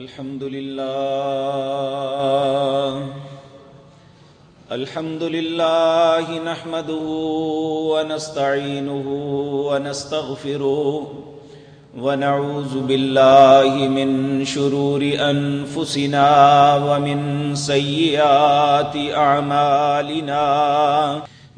الحمد لله. الحمد لله نحمده ونستعينه ونستغفره ونعوذ بالله من شرور أنفسنا ومن سيئات أعمالنا.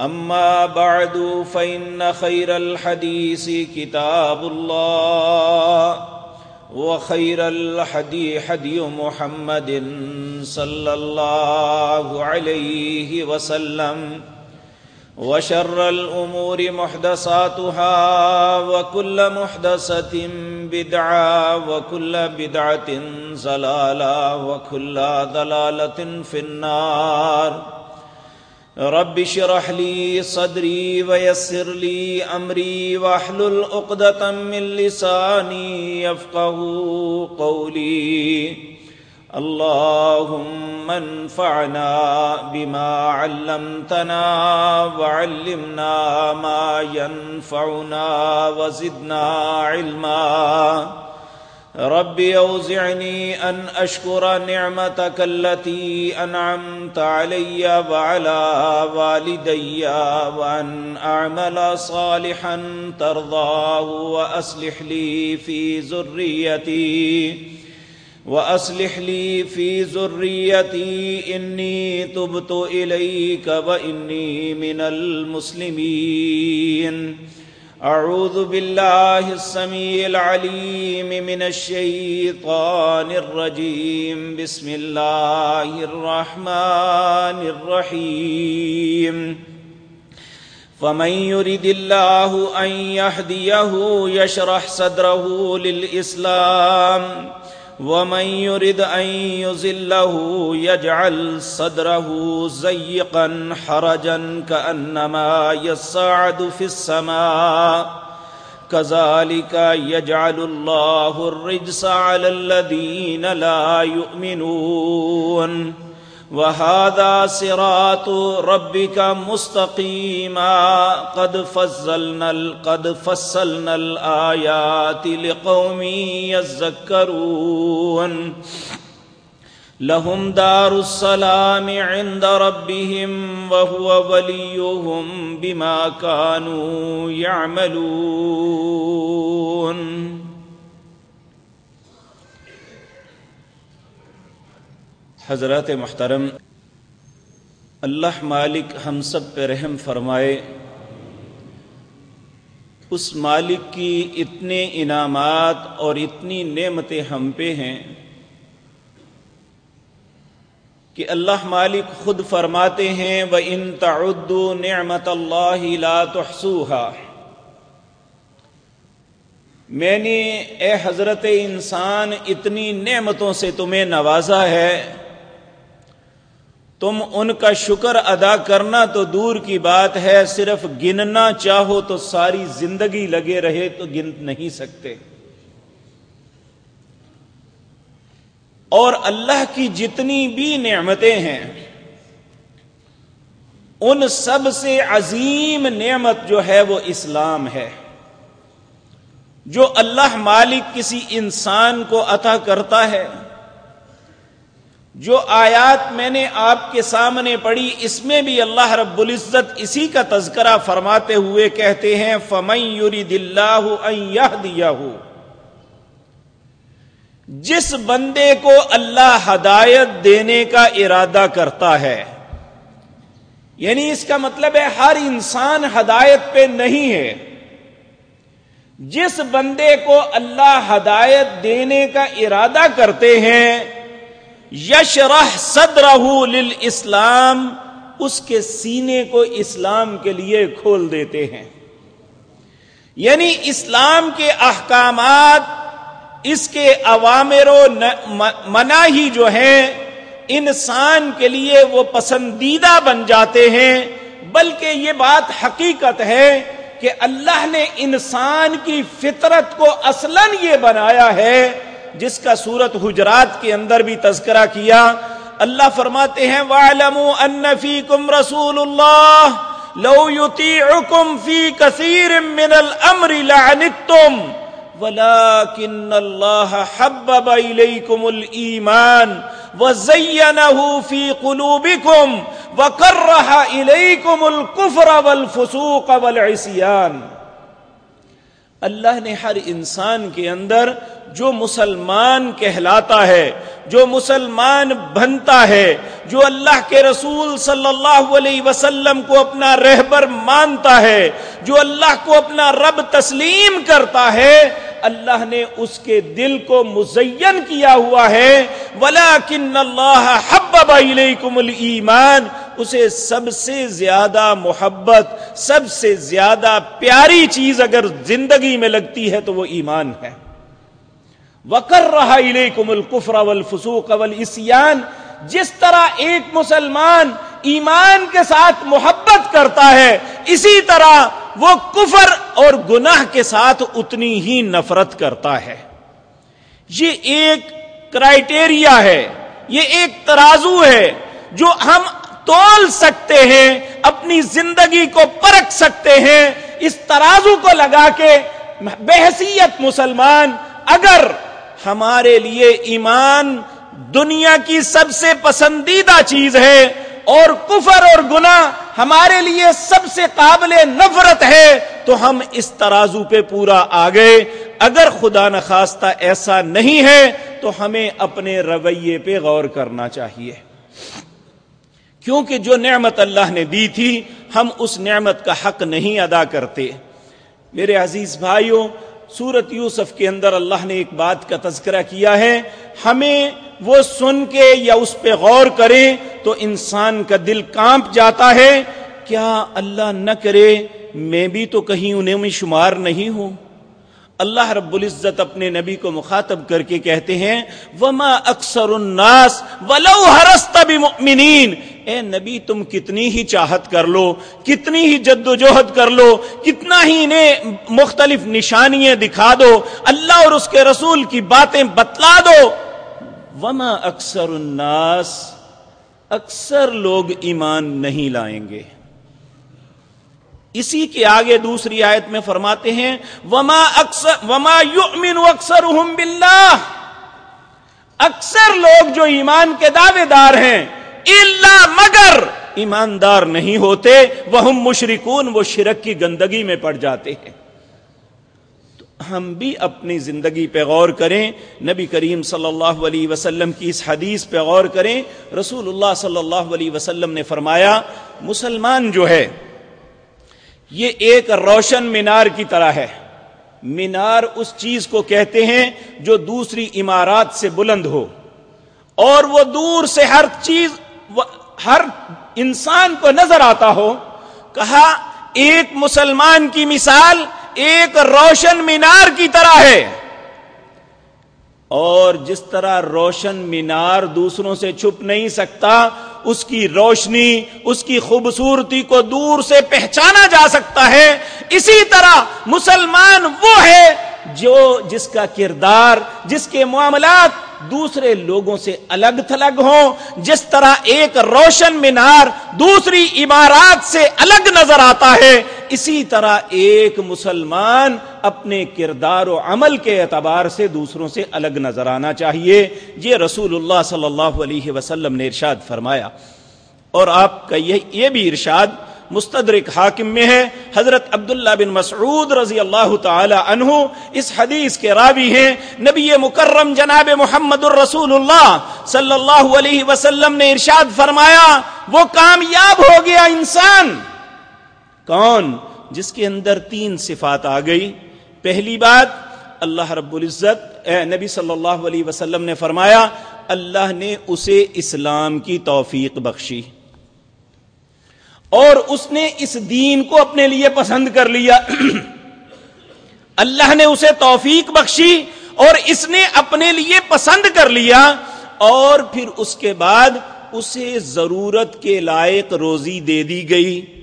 أما بعد فإن خير الحديث كتاب الله، وخير الحدي حدي محمد صلى الله عليه وسلم، وشر الأمور محدثاتها، وكل محدثة بدعة، وكل بدعة زلالة وكل ضلالة في النار. رب شرح لي صدري ويسر لي أمري واحلل عقدة من لساني يفقه قولي. اللهم انفعنا بما علمتنا وعلمنا ما ينفعنا وزدنا علما. رب اوزعني ان اشكر نعمتك التي انعمت علي وعلى والدي وان اعمل صالحا ترضاه واصلح لي في ذريتي واصلح لي في ذريتي اني تبت اليك واني من المسلمين أعوذ بالله السميع العليم من الشيطان الرجيم. بسم الله الرحمن الرحيم. فمن يرد الله أن يهديه يشرح صدره للإسلام. ومن يرد أن يزله يجعل صدره زيقا حرجا كأنما يصعد في السماء كذلك يجعل الله الرجس على الذين لا يؤمنون وهذا صراط ربك مستقيما. قد فصلنا قد فصلنا الآيات لقوم يذكرون. لهم دار السلام عند ربهم وهو وليهم بما كانوا يعملون. حضرات محترم، اللہ مالک ہم سب پہ رحم فرمائے، اس مالک کی اتنے انعامات اور اتنی نعمتیں ہم پہ ہیں کہ اللہ مالک خود فرماتے ہیں وہ ان تعدو نعمت اللہ لا تحسوها میں نے اے حضرت انسان، اتنی نعمتوں سے تمہیں نوازا ہے تم ان کا شکر ادا کرنا تو دور کی بات ہے، صرف گننا چاہو تو ساری زندگی لگے رہے تو گن نہیں سکتے۔ اور اللہ کی جتنی بھی نعمتیں ہیں، ان سب سے عظیم نعمت جو ہے وہ اسلام ہے۔ جو اللہ مالک کسی انسان کو عطا کرتا ہے جو آیات میں نے آپ کے سامنے پڑھی، اس میں بھی اللہ رب العزت اسی کا تذکرہ فرماتے ہوئے کہتے ہیں، فمن یرید اللہ ان دیا جس بندے کو اللہ ہدایت دینے کا ارادہ کرتا ہے یعنی اس کا مطلب ہے، ہر انسان ہدایت پہ نہیں ہے۔ جس بندے کو اللہ ہدایت دینے کا ارادہ کرتے ہیں یشرح صدرہ للاسلام، اس کے سینے کو اسلام کے لیے کھول دیتے ہیں۔ یعنی اسلام کے احکامات، اس کے عوامر و مناہی جو ہیں، انسان کے لیے وہ پسندیدہ بن جاتے ہیں۔ بلکہ یہ بات حقیقت ہے کہ اللہ نے انسان کی فطرت کو اصلا یہ بنایا ہے جس کا سورت حجرات کے اندر بھی تذکرہ کیا، اللہ فرماتے ہیں وَعْلَمُوا أَنَّ فِيكُمْ رَسُولُ اللَّهِ، لَوْ يُطِيعُكُمْ فِي كَثِيرٍ مِّنَ الْأَمْرِ لَعَنِتُّمْ، ولكن الله حبب إليكم الإيمان، وزينه في قلوبكم، وكره إليكم الكفر والفسوق والعصيان. اللہ نے ہر انسان کے اندر جو مسلمان کہلاتا ہے، جو مسلمان بنتا ہے، جو اللہ کے رسول صلی اللہ علیہ وسلم کو اپنا رہبر مانتا ہے، جو اللہ کو اپنا رب تسلیم کرتا ہے اللہ نے اس کے دل کو مزین کیا ہوا ہے۔ ولیکن اللہ حبب الیکم الایمان اسے سب سے زیادہ محبت، سب سے زیادہ پیاری چیز اگر زندگی میں لگتی ہے تو وہ ایمان ہے۔ وکر رہا الیکم الکفر والفسوق والاسیان جس طرح ایک مسلمان ایمان کے ساتھ محبت کرتا ہے، اسی طرح وہ کفر اور گناہ کے ساتھ اتنی ہی نفرت کرتا ہے۔ یہ ایک کرائٹیریا ہے، یہ ایک ترازو ہے جو ہم تول سکتے ہیں، اپنی زندگی کو پرکھ سکتے ہیں۔ اس ترازو کو لگا کے بحثیت مسلمان، اگر ہمارے لیے ایمان دنیا کی سب سے پسندیدہ چیز ہے اور کفر اور گنا ہمارے لیے سب سے قابل نفرت ہے، تو ہم اس ترازو پہ پورا آ گئے اگر خدا نخواستہ ایسا نہیں ہے، تو ہمیں اپنے رویے پہ غور کرنا چاہیے۔ کیونکہ جو نعمت اللہ نے دی تھی، ہم اس نعمت کا حق نہیں ادا کرتے۔ میرے عزیز بھائیوں سورت یوسف کے اندر اللہ نے ایک بات کا تذکرہ کیا ہے، ہمیں وہ سن کے یا اس پہ غور کریں تو انسان کا دل کانپ جاتا ہے، کیا اللہ نہ کرے میں بھی تو کہیں انہیں میں شمار نہیں ہوں؟ اللہ رب العزت اپنے نبی کو مخاطب کر کے کہتے ہیں، وما اکثر الناس ولو ہرست بمؤمنین اے نبی، تم کتنی ہی چاہت کر لو، کتنی ہی جد و جہد کر لو، کتنا ہی انہیں مختلف نشانیاں دکھا دو، اللہ اور اس کے رسول کی باتیں بتلا دو۔ وما اکثر الناس، اکثر لوگ ایمان نہیں لائیں گے۔ اسی کے آگے دوسری آیت میں فرماتے ہیں، وما اکثر وما یؤمن اکثر باللہ اکثر لوگ جو ایمان کے دعوے دار ہیں اللہ مگر ایماندار نہیں ہوتے وہ مشرکون وہ شرک کی گندگی میں پڑ جاتے ہیں۔ تو ہم بھی اپنی زندگی پہ غور کریں، نبی کریم صلی اللہ علیہ وسلم کی اس حدیث پہ غور کریں۔ رسول اللہ صلی اللہ علیہ وسلم نے فرمایا، مسلمان جو ہے یہ ایک روشن مینار کی طرح ہے۔ مینار اس چیز کو کہتے ہیں جو دوسری عمارات سے بلند ہو۔ اور وہ دور سے ہر چیز ہر انسان کو نظر آتا ہو۔ کہا، ایک مسلمان کی مثال ایک روشن مینار کی طرح ہے۔ اور جس طرح روشن مینار دوسروں سے چھپ نہیں سکتا اس کی روشنی، اس کی خوبصورتی کو دور سے پہچانا جا سکتا ہے۔ اسی طرح مسلمان وہ ہے جو جس کا کردار، جس کے معاملات دوسرے لوگوں سے الگ تھلگ ہوں، جس طرح ایک روشن مینار دوسری عمارات سے الگ نظر آتا ہے۔ اسی طرح ایک مسلمان اپنے کردار و عمل کے اعتبار سے دوسروں سے الگ نظر آنا چاہیے۔ یہ رسول اللہ صلی اللہ علیہ وسلم نے ارشاد فرمایا۔ اور آپ کا یہ بھی ارشاد مستدرک حاکم میں ہے۔ حضرت عبداللہ بن مسعود رضی اللہ تعالی عنہ اس حدیث کے راوی ہیں۔ نبی مکرم جناب محمد الرسول اللہ صلی اللہ علیہ وسلم نے ارشاد فرمایا، وہ کامیاب ہو گیا انسان۔ کون جس کے اندر تین صفات آ گئی؟ پہلی بات اللہ رب العزت، اے نبی صلی اللہ علیہ وسلم نے فرمایا، اللہ نے اسے اسلام کی توفیق بخشی۔ اور اس نے اس دین کو اپنے لیے پسند کر لیا۔ اللہ نے اسے توفیق بخشی اور اس نے اپنے لیے پسند کر لیا۔ اور پھر اس کے بعد اسے ضرورت کے لائق روزی دے دی گئی۔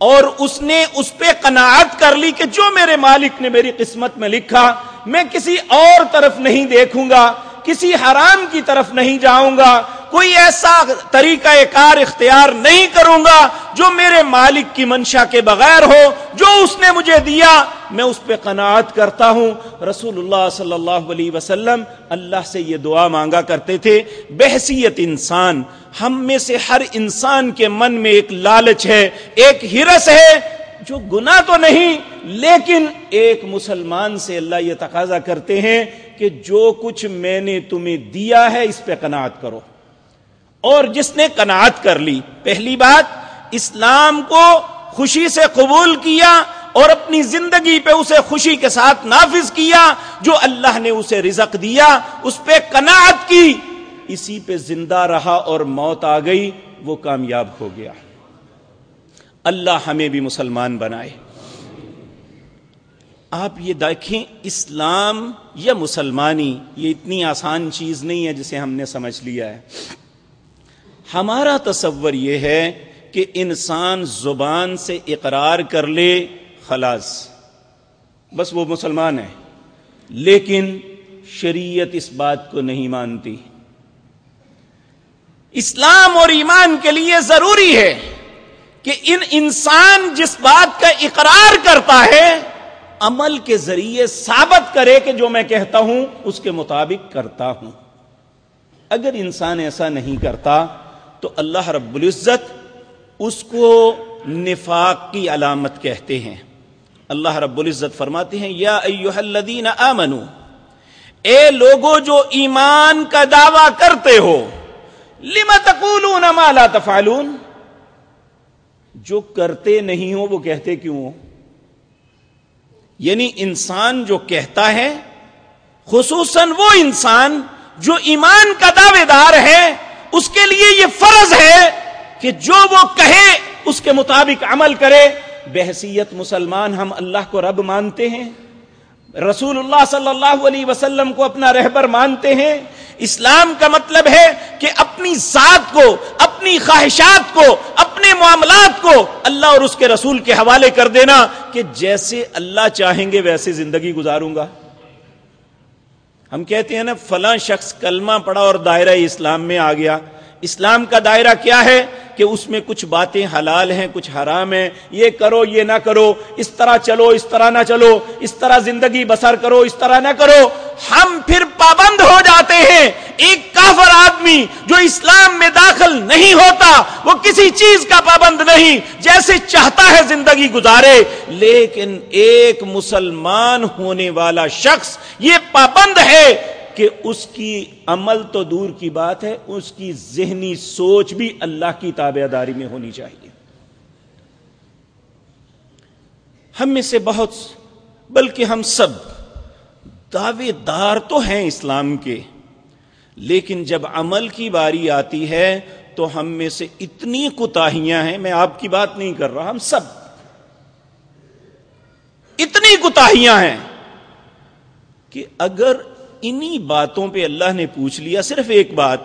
اور اس نے اس پہ قناعت کر لی کہ جو میرے مالک نے میری قسمت میں لکھا، میں کسی اور طرف نہیں دیکھوں گا، کسی حرام کی طرف نہیں جاؤں گا، کوئی ایسا طریقہ کار اختیار نہیں کروں گا جو میرے مالک کی منشا کے بغیر ہو، جو اس نے مجھے دیا میں اس پہ قناعت کرتا ہوں۔ رسول اللہ صلی اللہ علیہ وسلم اللہ سے یہ دعا مانگا کرتے تھے، بحثیت انسان، ہم میں سے ہر انسان کے من میں ایک لالچ ہے، ایک ہرس ہے، جو گنا تو نہیں، لیکن ایک مسلمان سے اللہ یہ تقاضا کرتے ہیں کہ جو کچھ میں نے تمہیں دیا ہے، اس پہ قناعت کرو۔ اور جس نے کناعت کر لی، پہلی بات، اسلام کو خوشی سے قبول کیا اور اپنی زندگی پہ اسے خوشی کے ساتھ نافذ کیا، جو اللہ نے اسے رزق دیا، اس پہ کناعت کی، اسی پہ زندہ رہا اور موت آ گئی، وہ کامیاب ہو گیا۔ اللہ ہمیں بھی مسلمان بنائے۔ آپ یہ دیکھیں، اسلام یا مسلمانی، یہ اتنی آسان چیز نہیں ہے جسے ہم نے سمجھ لیا ہے۔ ہمارا تصور یہ ہے کہ انسان زبان سے اقرار کر لے خلاص، بس وہ مسلمان ہے لیکن شریعت اس بات کو نہیں مانتی۔ اسلام اور ایمان کے لیے ضروری ہے کہ ان انسان جس بات کا اقرار کرتا ہے، عمل کے ذریعے ثابت کرے کہ جو میں کہتا ہوں، اس کے مطابق کرتا ہوں۔ اگر انسان ایسا نہیں کرتا، تو اللہ رب العزت اس کو نفاق کی علامت کہتے ہیں۔ اللہ رب العزت فرماتے ہیں، یا ایوہ الذین آمنو، اے لوگو جو ایمان کا دعویٰ کرتے ہو لما تقولون ما لا تفعلون؟ جو کرتے نہیں ہو، وہ کہتے کیوں ہو؟ یعنی انسان جو کہتا ہے، خصوصاً وہ انسان جو ایمان کا دعوے دار ہے، اس کے لیے یہ فرض ہے کہ جو وہ کہے، اس کے مطابق عمل کرے۔ بحثیت مسلمان ہم اللہ کو رب مانتے ہیں رسول اللہ صلی اللہ علیہ وسلم کو اپنا رہبر مانتے ہیں اسلام کا مطلب ہے کہ اپنی ذات کو، اپنی خواہشات کو، اپنے معاملات کو اللہ اور اس کے رسول کے حوالے کر دینا کہ جیسے اللہ چاہیں گے ویسے زندگی گزاروں گا۔ ہم کہتے ہیں نا، فلاں شخص کلمہ پڑا اور دائرہ اسلام میں آ گیا۔ اسلام کا دائرہ کیا ہے کہ اس میں کچھ باتیں حلال ہیں، کچھ حرام ہیں۔ یہ کرو، یہ نہ کرو۔ اس طرح چلو، اس طرح نہ چلو۔ اس طرح زندگی بسر کرو، اس طرح نہ کرو۔ ہم پھر پابند ہو جاتے ہیں۔ ایک کافر آدمی جو اسلام میں داخل نہیں ہوتا، وہ کسی چیز کا پابند نہیں، جیسے چاہتا ہے زندگی گزارے۔ لیکن ایک مسلمان ہونے والا شخص یہ پابند ہے۔ کہ اس کی عمل تو دور کی بات ہے، اس کی ذہنی سوچ بھی اللہ کی تابع داری میں ہونی چاہیے۔ ہم میں سے بہت، بلکہ ہم سب دعوے دار تو ہیں اسلام کے، لیکن جب عمل کی باری آتی ہے تو ہم میں سے اتنی کوتاہیاں ہیں، میں آپ کی بات نہیں کر رہا، ہم سب اتنی کوتاہیاں ہیں کہ اگر انہی باتوں پہ اللہ نے پوچھ لیا صرف ایک بات،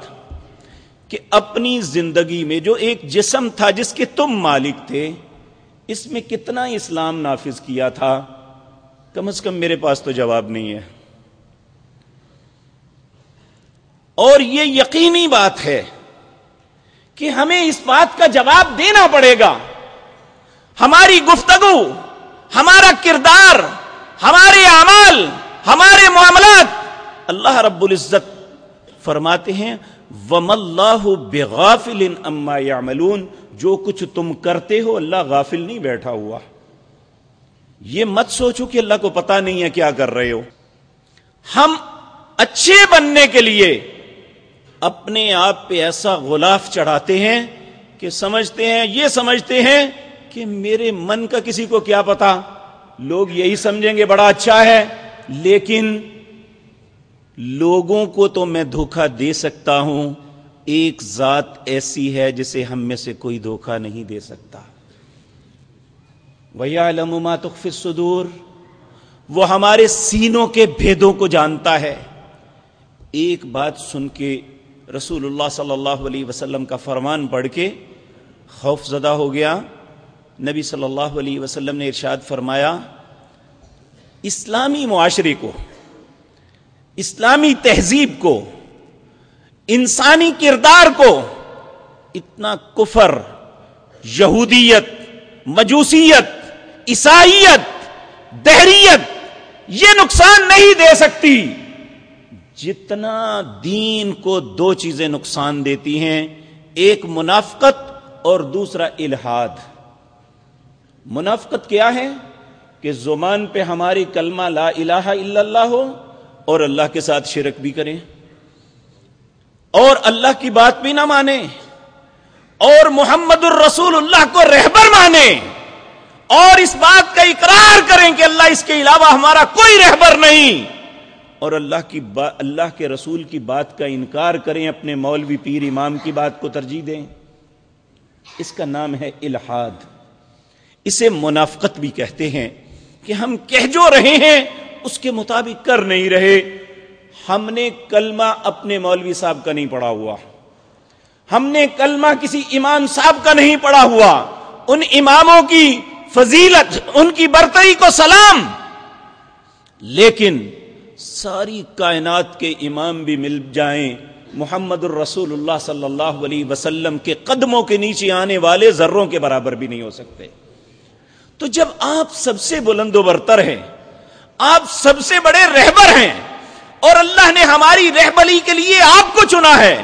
کہ اپنی زندگی میں جو ایک جسم تھا جس کے تم مالک تھے، اس میں کتنا اسلام نافذ کیا تھا؟ کم از کم میرے پاس تو جواب نہیں ہے۔ اور یہ یقینی بات ہے کہ ہمیں اس بات کا جواب دینا پڑے گا۔ ہماری گفتگو، ہمارا کردار، ہمارے اعمال، ہمارے معاملات اللہ رب العزت فرماتے ہیں وم اللہ بغافل اما یعملون جو کچھ تم کرتے ہو، اللہ غافل نہیں بیٹھا ہوا۔ یہ مت سوچو کہ اللہ کو پتا نہیں ہے کیا کر رہے ہو۔ ہم اچھے بننے کے لیے اپنے آپ پہ ایسا غلاف چڑھاتے ہیں کہ سمجھتے ہیں، یہ سمجھتے ہیں کہ میرے من کا کسی کو کیا پتا لوگ یہی سمجھیں گے، بڑا اچھا ہے، لیکن لوگوں کو تو میں دھوکہ دے سکتا ہوں، ایک ذات ایسی ہے جسے ہم میں سے کوئی دھوکہ نہیں دے سکتا۔ وہی تخف الصدور، وہ ہمارے سینوں کے بھیدوں کو جانتا ہے۔ ایک بات سن کے رسول اللہ صلی اللہ علیہ وسلم کا فرمان پڑھ کے خوف زدہ ہو گیا۔ نبی صلی اللہ علیہ وسلم نے ارشاد فرمایا، اسلامی معاشرے کو اسلامی تہذیب کو، انسانی کردار کو اتنا کفر، یہودیت، مجوسیت، عیسائیت، دہریت یہ نقصان نہیں دے سکتی۔ جتنا دین کو دو چیزیں نقصان دیتی ہیں، ایک منافقت اور دوسرا الہاد۔ منافقت کیا ہے؟ کہ زمان پہ ہماری کلمہ لا الہ الا اللہ ہو اور اللہ کے ساتھ شرک بھی کریں اور اللہ کی بات بھی نہ مانے اور محمد الرسول اللہ کو رہبر مانے اور اس بات کا اقرار کریں کہ اللہ اس کے علاوہ ہمارا کوئی رہبر نہیں اور اللہ کی با اللہ کے رسول کی بات کا انکار کریں اپنے مولوی پیر امام کی بات کو ترجیح دیں اس کا نام ہے الحاد اسے منافقت بھی کہتے ہیں کہ ہم کہہ جو رہے ہیں اس کے مطابق کر نہیں رہے۔ ہم نے کلمہ اپنے مولوی صاحب کا نہیں پڑھا ہوا۔ ہم نے کلمہ کسی امام صاحب کا نہیں پڑھا ہوا۔ ان اماموں کی فضیلت، ان کی برتری کو سلام۔ لیکن ساری کائنات کے امام بھی مل جائیں۔ محمد الرسول اللہ صلی اللہ علیہ وسلم کے قدموں کے نیچے آنے والے ذروں کے برابر بھی نہیں ہو سکتے۔ تو جب آپ سب سے بلند و برتر ہیں آپ سب سے بڑے رہبر ہیں اور اللہ نے ہماری رہبری کے لیے آپ کو چنا ہے۔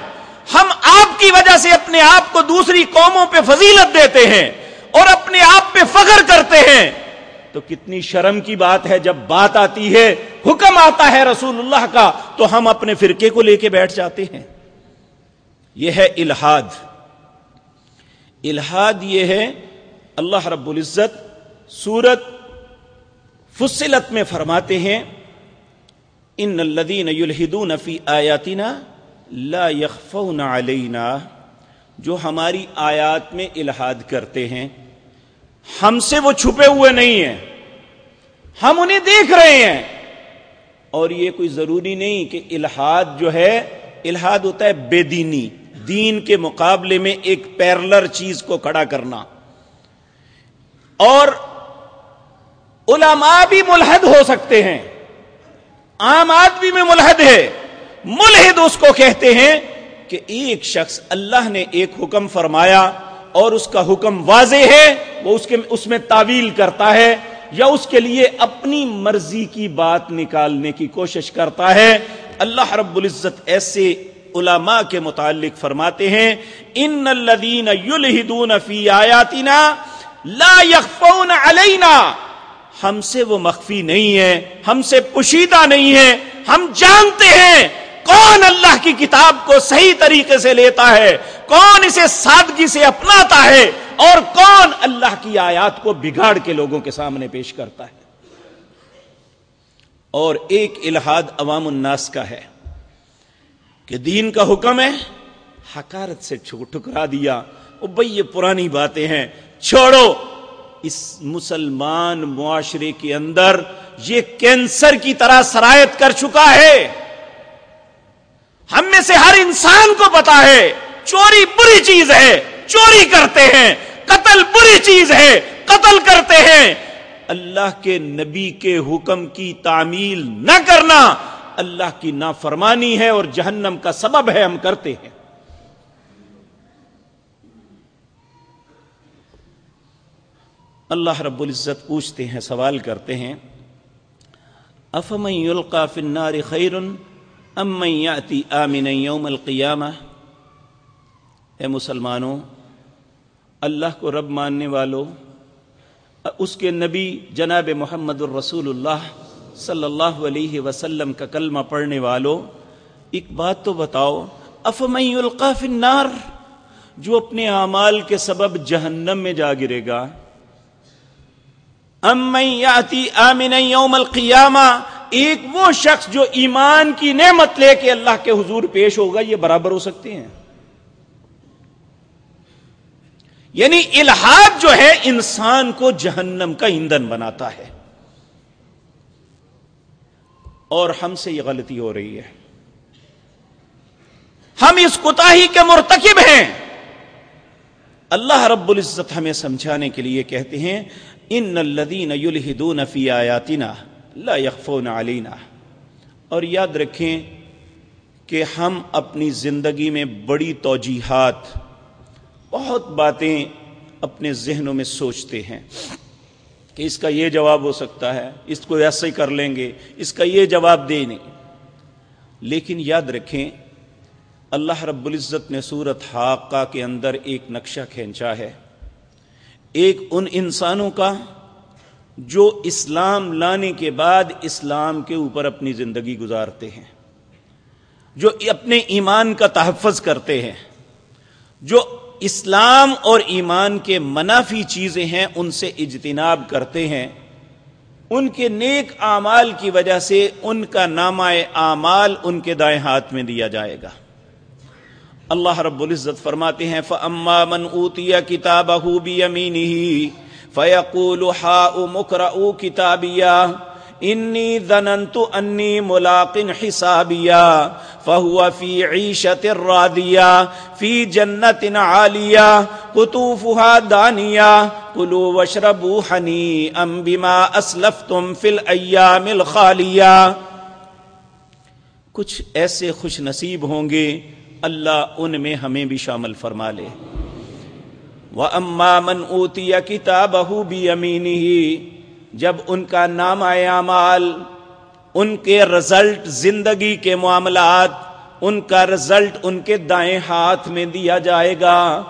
ہم آپ کی وجہ سے اپنے آپ کو دوسری قوموں پہ فضیلت دیتے ہیں اور اپنے آپ پہ فخر کرتے ہیں۔ تو کتنی شرم کی بات ہے، جب بات آتی ہے، حکم آتا ہے رسول اللہ کا، تو ہم اپنے فرقے کو لے کے بیٹھ جاتے ہیں۔ یہ ہے الہاد۔ الہاد یہ ہے اللہ رب العزت سورت فصلت میں فرماتے ہیں، ان الدین یلحدون فی آیاتنا لا یخفون علینا جو ہماری آیات میں الہاد کرتے ہیں۔ ہم سے وہ چھپے ہوئے نہیں ہیں۔ ہم انہیں دیکھ رہے ہیں۔ اور یہ کوئی ضروری نہیں کہ الہاد جو ہے الہاد ہوتا ہے بے دینی، دین کے مقابلے میں ایک پیرلر چیز کو کھڑا کرنا۔ اور علماء بھی ملحد ہو سکتے ہیں۔ عام آدمی میں ملحد ہے۔ ملحد اس کو کہتے ہیں کہ ایک شخص اللہ نے ایک حکم فرمایا اور اس کا حکم واضح ہے، وہ اس کے، اس میں تعویل کرتا ہے یا اس کے لیے اپنی مرضی کی بات نکالنے کی کوشش کرتا ہے۔ اللہ رب العزت ایسے علماء کے متعلق فرماتے ہیں، ان الذین فی آیاتنا لا یخفون علینا۔ ہم سے وہ مخفی نہیں ہے، ہم سے پوشیدہ نہیں ہے۔ ہم جانتے ہیں کون اللہ کی کتاب کو صحیح طریقے سے لیتا ہے، کون اسے سادگی سے اپناتا ہے اور کون اللہ کی آیات کو بگاڑ کے لوگوں کے سامنے پیش کرتا ہے۔ اور ایک الہاد عوام الناس کا ہے کہ دین کا حکم ہے حکارت سے ٹھکرا دیا۔ وہ بھائی یہ پرانی باتیں ہیں۔ چھوڑو۔ اس مسلمان معاشرے کے اندر یہ کینسر کی طرح سرایت کر چکا ہے۔ ہم میں سے ہر انسان کو پتا ہے، چوری بری چیز ہے، چوری کرتے ہیں، قتل بری چیز ہے، قتل کرتے ہیں۔ اللہ کے نبی کے حکم کی تعمیل نہ کرنا اللہ کی نافرمانی ہے اور جہنم کا سبب ہے ہم کرتے ہیں۔ اللہ رب العزت پوچھتے ہیں، سوال کرتے ہیں، افمن یلقا فی النار خیر ام من یاتی آمن یوم القیامہ؟ اے مسلمانوں، اللہ کو رب ماننے والوں اس کے نبی جناب محمد الرسول اللہ صلی اللہ علیہ وسلم کا کلمہ پڑھنے والوں ایک بات تو بتاؤ، افمن یلقا فی النار؟ جو اپنے اعمال کے سبب جہنم میں جا گرے گا۔ آمن یوم القیامہ، ایک وہ شخص جو ایمان کی نعمت لے کے اللہ کے حضور پیش ہوگا، یہ برابر ہو سکتے ہیں۔ یعنی الحاد جو ہے، انسان کو جہنم کا ایندھن بناتا ہے۔ اور ہم سے یہ غلطی ہو رہی ہے۔ ہم اس کوتا کے مرتکب ہیں۔ اللہ رب العزت ہمیں سمجھانے کے لیے کہتے ہیں ان الدین یلحدون فی آیاتنا لا یخفون علینا اور یاد رکھیں کہ ہم اپنی زندگی میں بڑی توجیحات، بہت باتیں اپنے ذہنوں میں سوچتے ہیں کہ اس کا یہ جواب ہو سکتا ہے، اس کو ایسے ہی کر لیں گے، اس کا یہ جواب دے نہیں۔ لیکن یاد رکھیں، اللہ رب العزت نے صورت حاقہ کے اندر ایک نقشہ کھینچا ہے۔ ایک ان انسانوں کا جو اسلام لانے کے بعد اسلام کے اوپر اپنی زندگی گزارتے ہیں، جو اپنے ایمان کا تحفظ کرتے ہیں، جو اسلام اور ایمان کے منافی چیزیں ہیں، ان سے اجتناب کرتے ہیں۔ ان کے نیک اعمال کی وجہ سے ان کا نامہ اعمال ان کے دائیں ہاتھ میں دیا جائے گا۔ اللہ رب العزت فرماتے ہیں، فَأَمَّا مَنْ أُوتِيَ كِتَابَهُ بِيَمِينِهِ فَيَقُولُ حَاءُ مُكْرَأُ كِتَابِيَا، إِنِّي ذَنَنْتُ أَنِّي مُلَاقٍ حِسَابِيَا، فَهُوَ فِي عِيشَةٍ رَادِيَا، فِي جَنَّةٍ عَالِيَا، قُطُوفُهَا دَانِيَا، قُلُوا وَاشْرَبُوا حَنِيئًا بِمَا أَسْلَفْتُمْ فِي الْأَيَّامِ الْخَالِيَا کچھ ایسے خوش نصیب ہوں گے اللہ ان میں ہمیں بھی شامل فرما لے۔ وہ اما من اوتی کتاب بھی امینی ہی جب ان کا نام اعمال، ان کے رزلٹ زندگی کے معاملات، ان کا رزلٹ ان کے دائیں ہاتھ میں دیا جائے گا۔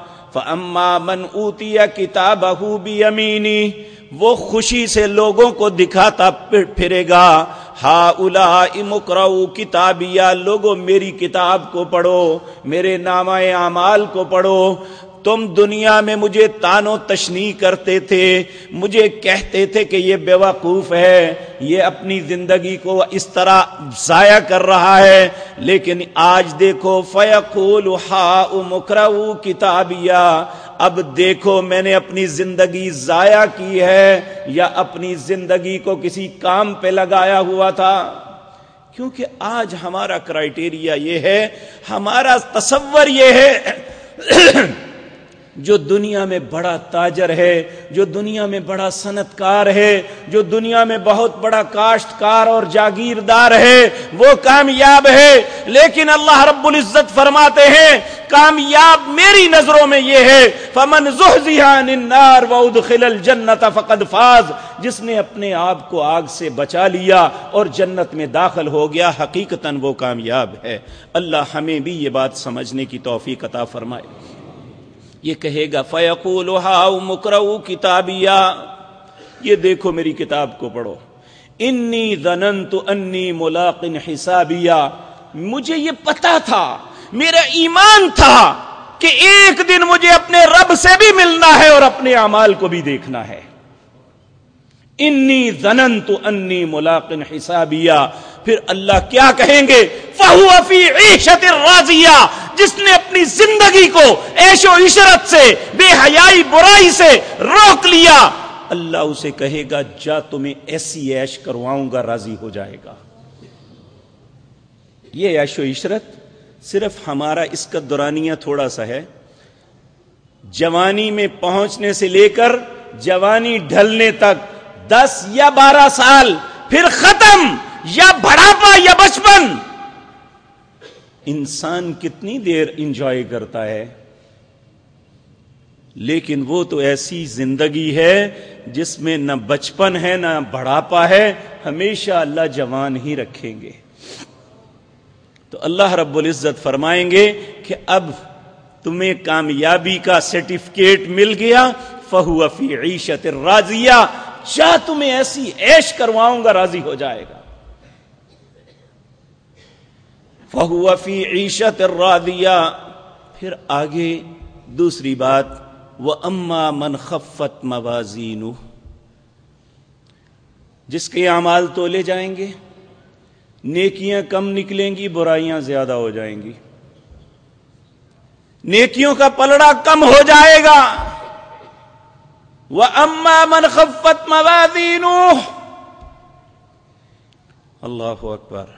اما من اوتی کتاب بھی امینی وہ خوشی سے لوگوں کو دکھاتا پھرے گا۔ ہا الا امکراؤ کتابیا، لوگو میری کتاب کو پڑھو، میرے نامہ اعمال کو پڑھو۔ تم دنیا میں مجھے تانو تشنی کرتے تھے، مجھے کہتے تھے کہ یہ بے وقوف ہے، یہ اپنی زندگی کو اس طرح ضائع کر رہا ہے۔ لیکن آج دیکھو، فیقول ہا مکرو کتابیا اب دیکھو میں نے اپنی زندگی ضائع کی ہے یا اپنی زندگی کو کسی کام پہ لگایا ہوا تھا؟ کیونکہ آج ہمارا کرائٹیریا یہ ہے، ہمارا تصور یہ ہے جو دنیا میں بڑا تاجر ہے، جو دنیا میں بڑا صنعت کار ہے، جو دنیا میں بہت بڑا کاشتکار اور جاگیردار ہے، وہ کامیاب ہے۔ لیکن اللہ رب العزت فرماتے ہیں، کامیاب میری نظروں میں یہ ہے، فمن النار وادخل الجنت فقد فاز۔ جس نے اپنے آپ کو آگ سے بچا لیا اور جنت میں داخل ہو گیا، حقیقتاً وہ کامیاب ہے۔ اللہ ہمیں بھی یہ بات سمجھنے کی توفیق عطا فرمائے۔ یہ کہے گا فیقول ہاؤ مکرو کتابیا یہ دیکھو میری کتاب کو پڑھو۔ انی دننت انی ملاقن حسابیا مجھے یہ پتا تھا، میرا ایمان تھا کہ ایک دن مجھے اپنے رب سے بھی ملنا ہے اور اپنے اعمال کو بھی دیکھنا ہے۔ انی زننت انی ملاقن حسابیا پھر اللہ کیا کہیں گے؟ فہو عیشت راضیہ جس نے اپنی زندگی کو ایش و عشرت سے، بے حیائی برائی سے روک لیا، اللہ اسے کہے گا، جا تمہیں ایسی ایش کرواؤں گا، راضی ہو جائے گا۔ یہ ایش و عشرت صرف ہمارا اس کا دورانیہ تھوڑا سا ہے۔ جوانی میں پہنچنے سے لے کر جوانی ڈھلنے تک دس یا بارہ سال، پھر ختم۔ یا بڑھاپا یا بچپن۔ انسان کتنی دیر انجوائے کرتا ہے، لیکن وہ تو ایسی زندگی ہے جس میں نہ بچپن ہے، نہ بڑھاپا ہے، ہمیشہ اللہ جوان ہی رکھیں گے۔ تو اللہ رب العزت فرمائیں گے کہ اب تمہیں کامیابی کا سرٹیفکیٹ مل گیا، فہو فی عیشت راضیہ چاہ تمہیں ایسی ایش کرواؤں گا، راضی ہو جائے گا۔ فہو فی عیشت راضیہ پھر آگے دوسری بات وہ اما من خفت موازین جس کے اعمال تو لے جائیں گے، نیکیاں کم نکلیں گی، برائیاں زیادہ ہو جائیں گی۔ نیکیوں کا پلڑا کم ہو جائے گا۔ وہ اما من خفت موازین اللہ اکبر۔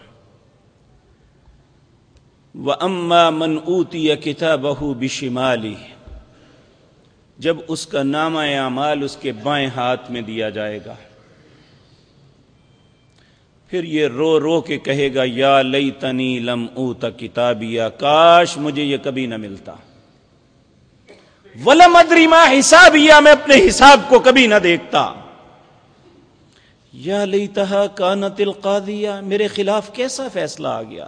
وہ من اوتی کتاب بشمالی جب اس کا نام اعمال اس کے بائیں ہاتھ میں دیا جائے گا۔ پھر یہ رو رو کے کہے گا، یا لئی تنی لم او کتابیا کاش مجھے یہ کبھی نہ ملتا۔ ولم ادری ماں حسابیا میں اپنے حساب کو کبھی نہ دیکھتا۔ یا لئی تہا کا نہ دیا میرے خلاف کیسا فیصلہ آ گیا؟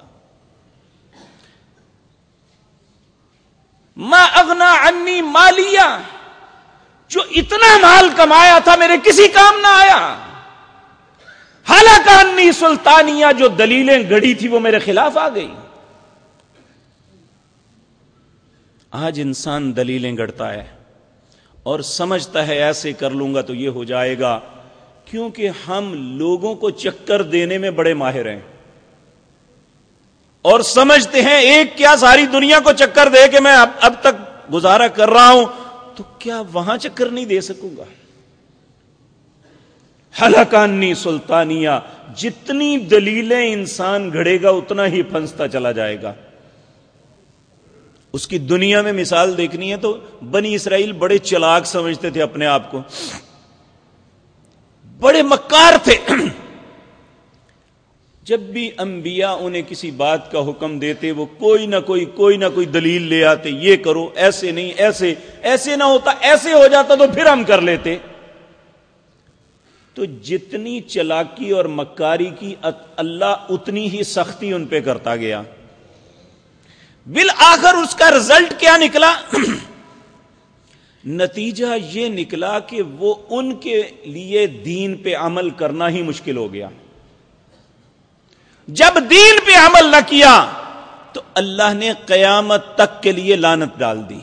ماں اگنا انی مالیا جو اتنا مال کمایا تھا میرے کسی کام نہ آیا۔ حالانکہ انی سلطانیہ جو دلیلیں گڑی تھی وہ میرے خلاف آ گئی۔ آج انسان دلیلیں گڑتا ہے اور سمجھتا ہے ایسے کر لوں گا تو یہ ہو جائے گا، کیونکہ ہم لوگوں کو چکر دینے میں بڑے ماہر ہیں۔ اور سمجھتے ہیں ایک کیا ساری دنیا کو چکر دے کے میں اب تک گزارا کر رہا ہوں، تو کیا وہاں چکر نہیں دے سکوں گا؟ ہلاکانی سلطانیہ، جتنی دلیلیں انسان گھڑے گا، اتنا ہی پھنستا چلا جائے گا۔ اس کی دنیا میں مثال دیکھنی ہے تو بنی اسرائیل بڑے چلاک سمجھتے تھے اپنے آپ کو۔ بڑے مکار تھے۔ جب بھی انبیاء انہیں کسی بات کا حکم دیتے، وہ کوئی نہ کوئی کوئی نہ کوئی دلیل لے آتے، یہ کرو، ایسے نہیں، ایسے ایسے نہ ہوتا، ایسے ہو جاتا تو پھر ہم کر لیتے۔ تو جتنی چلاکی اور مکاری کی اللہ اتنی ہی سختی ان پہ کرتا گیا۔ بالآخر اس کا رزلٹ کیا نکلا؟ نتیجہ یہ نکلا کہ وہ ان کے لیے دین پہ عمل کرنا ہی مشکل ہو گیا۔ جب دین پہ عمل نہ کیا تو اللہ نے قیامت تک کے لیے لانت ڈال دی۔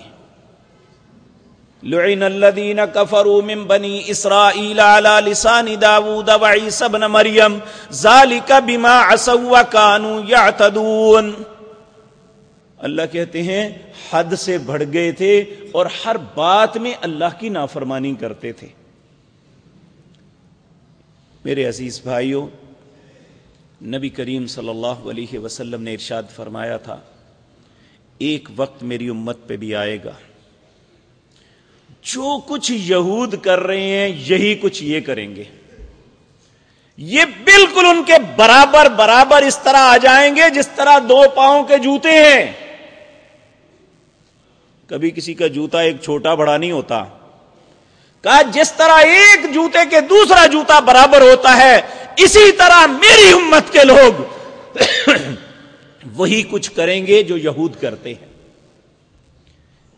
لعن الذين كفروا من بني اسرائيل على لسان داوود وعيسى ابن مريم ذلك بما عصوا وكانوا يعتدون اللہ کہتے ہیں، حد سے بڑھ گئے تھے اور ہر بات میں اللہ کی نافرمانی کرتے تھے۔ میرے عزیز بھائیوں نبی کریم صلی اللہ علیہ وسلم نے ارشاد فرمایا تھا، ایک وقت میری امت پہ بھی آئے گا۔ جو کچھ یہود کر رہے ہیں، یہی کچھ یہ کریں گے۔ یہ بالکل ان کے برابر برابر اس طرح آ جائیں گے جس طرح دو پاؤں کے جوتے ہیں۔ کبھی کسی کا جوتا ایک چھوٹا بڑا نہیں ہوتا۔ کہا، جس طرح ایک جوتے کے دوسرا جوتا برابر ہوتا ہے، اسی طرح میری امت کے لوگ وہی کچھ کریں گے جو یہود کرتے ہیں۔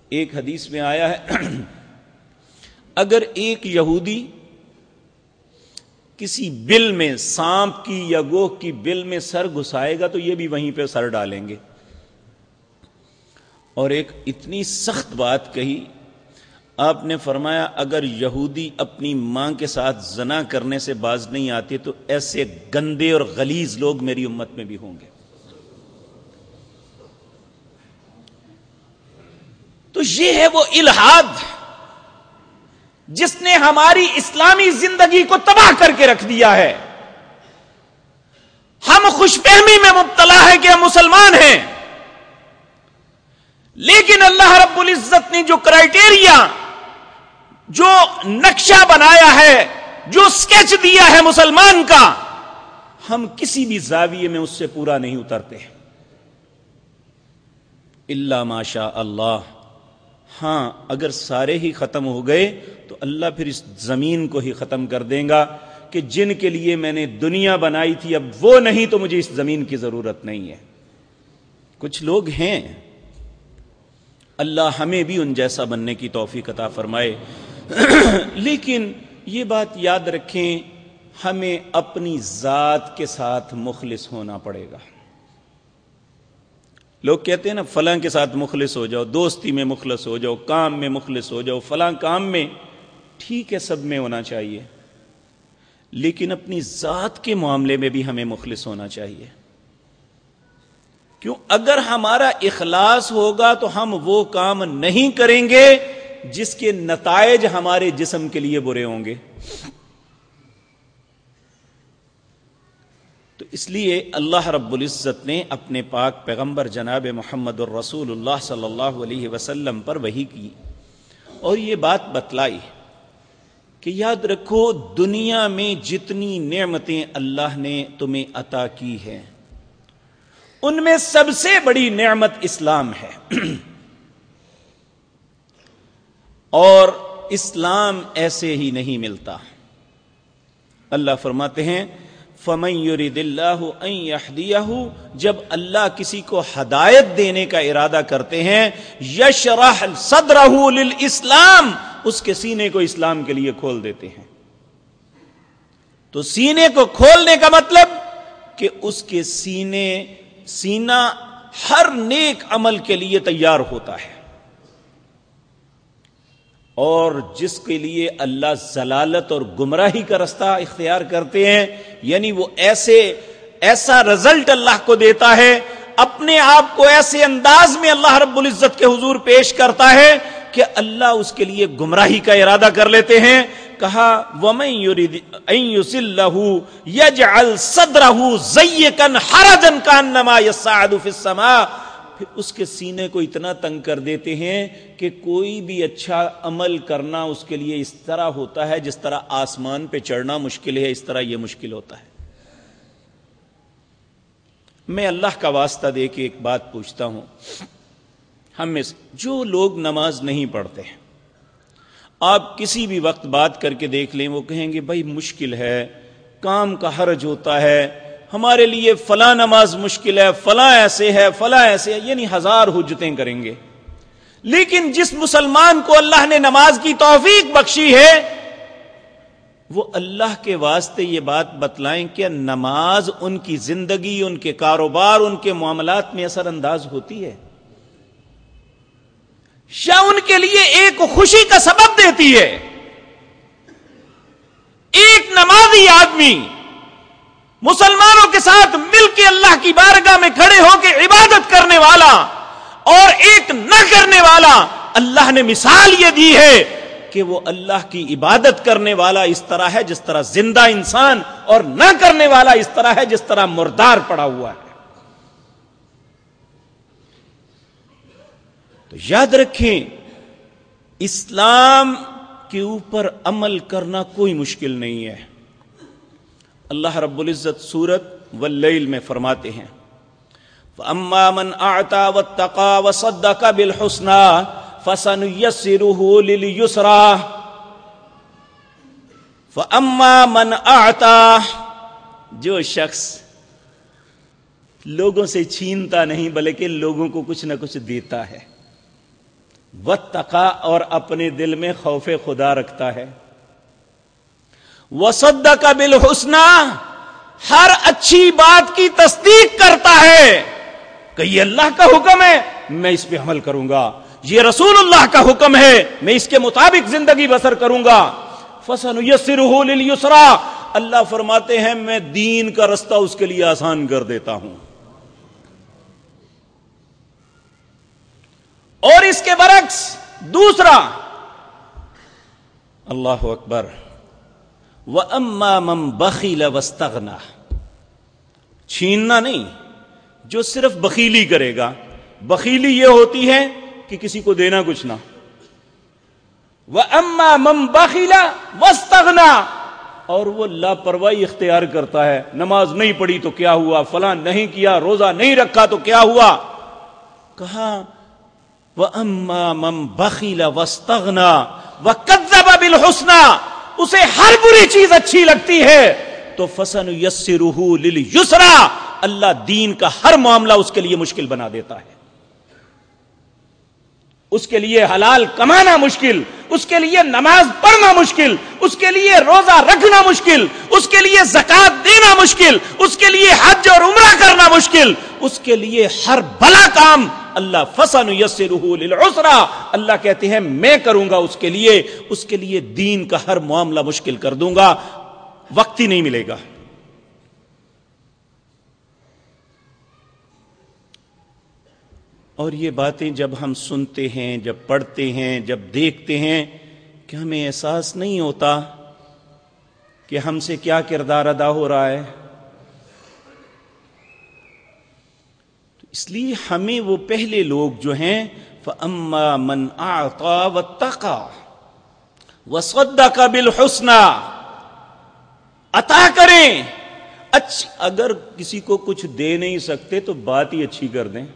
ایک حدیث میں آیا ہے، اگر ایک یہودی کسی بل میں سانپ کی یا گوہ کی بل میں سر گھسائے گا، تو یہ بھی وہیں پہ سر ڈالیں گے۔ اور ایک اتنی سخت بات کہی آپ نے فرمایا اگر یہودی اپنی ماں کے ساتھ زنا کرنے سے باز نہیں آتے تو ایسے گندے اور غلیز لوگ میری امت میں بھی ہوں گے۔ تو یہ ہے وہ الحاد جس نے ہماری اسلامی زندگی کو تباہ کر کے رکھ دیا ہے۔ ہم خوش فہمی میں مبتلا ہے کہ ہم مسلمان ہیں۔ لیکن اللہ رب العزت نے جو کرائٹیریا جو نقشہ بنایا ہے، جو اسکیچ دیا ہے مسلمان کا، ہم کسی بھی زاویے میں اس سے پورا نہیں اترتے اللہ ماشا اللہ۔ ہاں اگر سارے ہی ختم ہو گئے، تو اللہ پھر اس زمین کو ہی ختم کر دے گا کہ جن کے لیے میں نے دنیا بنائی تھی، اب وہ نہیں تو مجھے اس زمین کی ضرورت نہیں ہے۔ کچھ لوگ ہیں۔ اللہ ہمیں بھی ان جیسا بننے کی توفیق عطا فرمائے۔ لیکن یہ بات یاد رکھیں، ہمیں اپنی ذات کے ساتھ مخلص ہونا پڑے گا۔ لوگ کہتے ہیں نا، فلاں کے ساتھ مخلص ہو جاؤ، دوستی میں مخلص ہو جاؤ، کام میں مخلص ہو جاؤ، فلاں کام میں۔ ٹھیک ہے، سب میں ہونا چاہیے۔ لیکن اپنی ذات کے معاملے میں بھی ہمیں مخلص ہونا چاہیے۔ کیوں؟ اگر ہمارا اخلاص ہوگا تو ہم وہ کام نہیں کریں گے جس کے نتائج ہمارے جسم کے لیے برے ہوں گے۔ تو اس لیے اللہ رب العزت نے اپنے پاک پیغمبر جناب محمد الرسول اللہ صلی اللہ علیہ وسلم پر وہی کی اور یہ بات بتلائی کہ یاد رکھو دنیا میں جتنی نعمتیں اللہ نے تمہیں عطا کی ہیں، ان میں سب سے بڑی نعمت اسلام ہے۔ اور اسلام ایسے ہی نہیں ملتا۔ اللہ فرماتے ہیں، فمن يرد اللہ ان جب اللہ کسی کو ہدایت دینے کا ارادہ کرتے ہیں، یشرح صدرہ للاسلام، اس کے سینے کو اسلام کے لیے کھول دیتے ہیں۔ تو سینے کو کھولنے کا مطلب کہ اس کے سینے سینا ہر نیک عمل کے لیے تیار ہوتا ہے۔ اور جس کے لیے اللہ ضلالت اور گمراہی کا رستہ اختیار کرتے ہیں یعنی وہ ایسے، ایسا رزلٹ اللہ کو دیتا ہے، اپنے آپ کو ایسے انداز میں اللہ رب العزت کے حضور پیش کرتا ہے کہ اللہ اس کے لیے گمراہی کا ارادہ کر لیتے ہیں۔ کہا پھر اس کے سینے کو اتنا تنگ کر دیتے ہیں کہ کوئی بھی اچھا عمل کرنا اس کے لیے اس طرح ہوتا ہے جس طرح آسمان پہ چڑھنا مشکل ہے، اس طرح یہ مشکل ہوتا ہے۔ میں اللہ کا واسطہ دے کے ایک بات پوچھتا ہوں۔ ہم میں جو لوگ نماز نہیں پڑھتے آپ کسی بھی وقت بات کر کے دیکھ لیں، وہ کہیں گے، بھائی مشکل ہے، کام کا حرج ہوتا ہے ہمارے لیے فلاں نماز مشکل ہے، فلاں ایسے ہے، فلاں ایسے ہے یعنی ہزار حجتیں کریں گے۔ لیکن جس مسلمان کو اللہ نے نماز کی توفیق بخشی ہے، وہ اللہ کے واسطے یہ بات بتلائیں کہ نماز ان کی زندگی، ان کے کاروبار، ان کے معاملات میں اثر انداز ہوتی ہے۔ شاہ ان کے لیے ایک خوشی کا سبب دیتی ہے۔ ایک نمازی آدمی مسلمانوں کے ساتھ مل کے اللہ کی بارگاہ میں کھڑے ہو کے عبادت کرنے والا اور ایک نہ کرنے والا اللہ نے مثال یہ دی ہے کہ وہ اللہ کی عبادت کرنے والا اس طرح ہے جس طرح زندہ انسان اور نہ کرنے والا اس طرح ہے جس طرح مردار پڑا ہوا ہے۔ تو یاد رکھیں، اسلام کے اوپر عمل کرنا کوئی مشکل نہیں ہے۔ اللہ رب العزت سورت واللیل میں فرماتے ہیں۔ فَأَمَّا مَنْ أَعْتَى وَاتَّقَى وَصَدَّقَ بِالْحُسْنَى فَسَنُيَسِّرُهُ لِلْيُسْرَى۔ فَأَمَّا مَنْ أَعْتَى، جو شخص لوگوں سے چھینتا نہیں بلکہ لوگوں کو کچھ نہ کچھ دیتا ہے۔ وَاتَّقَى اور اپنے دل میں خوف خدا رکھتا ہے۔ وسد کا بل ہر اچھی بات کی تصدیق کرتا ہے کہ یہ اللہ کا حکم ہے، میں اس پہ عمل کروں گا۔ یہ رسول اللہ کا حکم ہے، میں اس کے مطابق زندگی بسر کروں گا۔ فسن یسرا اللہ فرماتے ہیں، میں دین کا رستہ اس کے لیے آسان کر دیتا ہوں۔ اور اس کے برعکس دوسرا، اللہ اکبر۔ وہ اما مم بخیلا وسطنا چھیننا نہیں، جو صرف بخیلی کرے گا۔ بخیلی یہ ہوتی ہے کہ کسی کو دینا کچھ نہ۔ وہ اما مم بخیلا وسطنا اور وہ لاپرواہی اختیار کرتا ہے۔ نماز نہیں پڑھی تو کیا ہوا؟ فلاں نہیں کیا، روزہ نہیں رکھا تو کیا ہوا؟ کہا وہ اما مم بخیلا وسطنا وہ کدبا بالحسنہ اسے ہر بری چیز اچھی لگتی ہے، تو فسن یسرا اللہ دین کا ہر معاملہ اس کے لیے مشکل بنا دیتا ہے۔ اس کے لیے حلال کمانا مشکل، اس کے لیے نماز پڑھنا مشکل، اس کے لیے روزہ رکھنا مشکل، اس کے لیے زکات دینا مشکل، اس کے لیے حج اور عمرہ کرنا مشکل، اس کے لیے ہر بلا کام اللہ فسن للعسرا۔ اللہ کہتے ہیں، میں کروں گا اس کے لیے، اس کے لیے دین کا ہر معاملہ مشکل کر دوں گا، وقت ہی نہیں ملے گا۔ اور یہ باتیں جب ہم سنتے ہیں، جب پڑھتے ہیں، جب دیکھتے ہیں کہ ہمیں احساس نہیں ہوتا کہ ہم سے کیا کردار ادا ہو رہا ہے۔ اس لیے ہمیں وہ پہلے لوگ جو ہیں، فَأَمَّا مَنْ أَعْطَى وَاتَّقَى وَصَدَّقَ بِالْحُسْنَى، عطا کریں۔ اچھی اگر کسی کو کچھ دے نہیں سکتے تو بات ہی اچھی کر دیں۔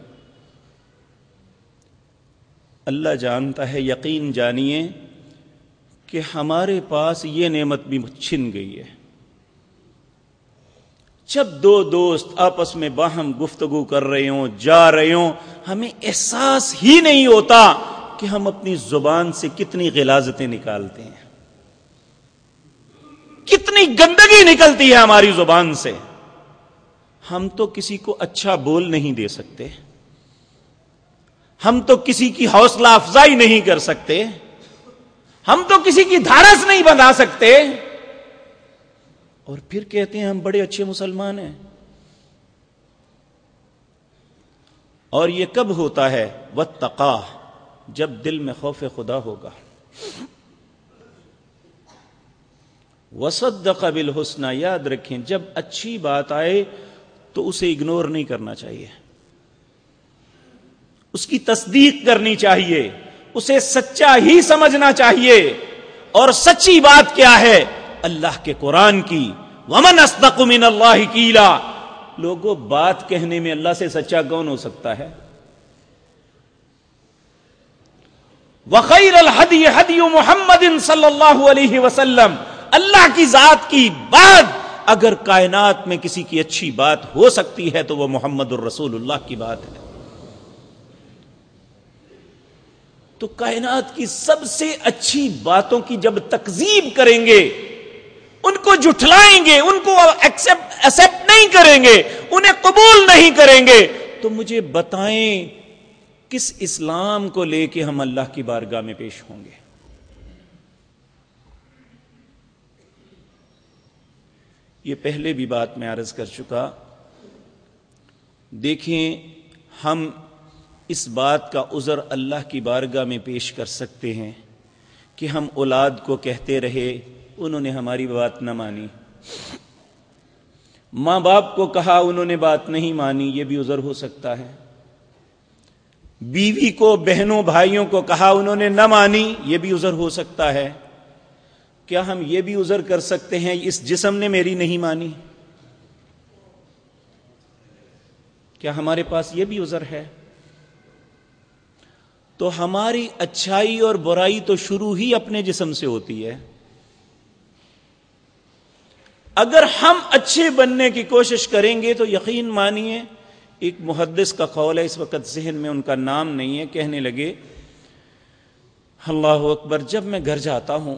اللہ جانتا ہے، یقین جانیے کہ ہمارے پاس یہ نعمت بھی چھن گئی ہے۔ جب دو دوست آپس میں باہم گفتگو کر رہے ہوں، جا رہے ہوں، ہمیں احساس ہی نہیں ہوتا کہ ہم اپنی زبان سے کتنی غلازتیں نکالتے ہیں۔ کتنی گندگی نکلتی ہے ہماری زبان سے۔ ہم تو کسی کو اچھا بول نہیں دے سکتے۔ ہم تو کسی کی حوصلہ افزائی نہیں کر سکتے۔ ہم تو کسی کی دھارس نہیں بنا سکتے۔ اور پھر کہتے ہیں ہم بڑے اچھے مسلمان ہیں۔ اور یہ کب ہوتا ہے؟ وہ تقا جب دل میں خوف خدا ہوگا۔ وسد قبل حسنہ یاد رکھیں، جب اچھی بات آئے تو اسے اگنور نہیں کرنا چاہیے۔ اس کی تصدیق کرنی چاہیے۔ اسے سچا ہی سمجھنا چاہیے۔ اور سچی بات کیا ہے؟ اللہ کے قرآن کی۔ ومن اصدق من اللہ کیلا لوگوں بات کہنے میں اللہ سے سچا کون ہو سکتا ہے؟ وخیر الحدی حدی محمد صلی اللہ علیہ وسلم۔ اللہ کی ذات کی بات، اگر کائنات میں کسی کی اچھی بات ہو سکتی ہے، تو وہ محمد الرسول اللہ کی بات ہے۔ تو کائنات کی سب سے اچھی باتوں کی جب تکزیب کریں گے ان کو جٹلائیں گے، ان کو ایکسپٹ نہیں کریں گے، انہیں قبول نہیں کریں گے۔ تو مجھے بتائیں کس اسلام کو لے کے ہم اللہ کی بارگاہ میں پیش ہوں گے؟ یہ پہلے بھی بات میں عرض کر چکا۔ دیکھیں، ہم اس بات کا عذر اللہ کی بارگاہ میں پیش کر سکتے ہیں کہ ہم اولاد کو کہتے رہے انہوں نے ہماری بات نہ مانی۔ ماں باپ کو کہا انہوں نے بات نہیں مانی، یہ بھی عذر ہو سکتا ہے۔ بیوی کو، بہنوں، بھائیوں کو کہا انہوں نے نہ مانی، یہ بھی عذر ہو سکتا ہے۔ کیا ہم یہ بھی عذر کر سکتے ہیں، اس جسم نے میری نہیں مانی؟ کیا ہمارے پاس یہ بھی عذر ہے؟ تو ہماری اچھائی اور برائی تو شروع ہی اپنے جسم سے ہوتی ہے۔ اگر ہم اچھے بننے کی کوشش کریں گے تو یقین مانیے، ایک محدث کا قول ہے، اس وقت ذہن میں ان کا نام نہیں ہے، کہنے لگے، اللہ اکبر، جب میں گھر جاتا ہوں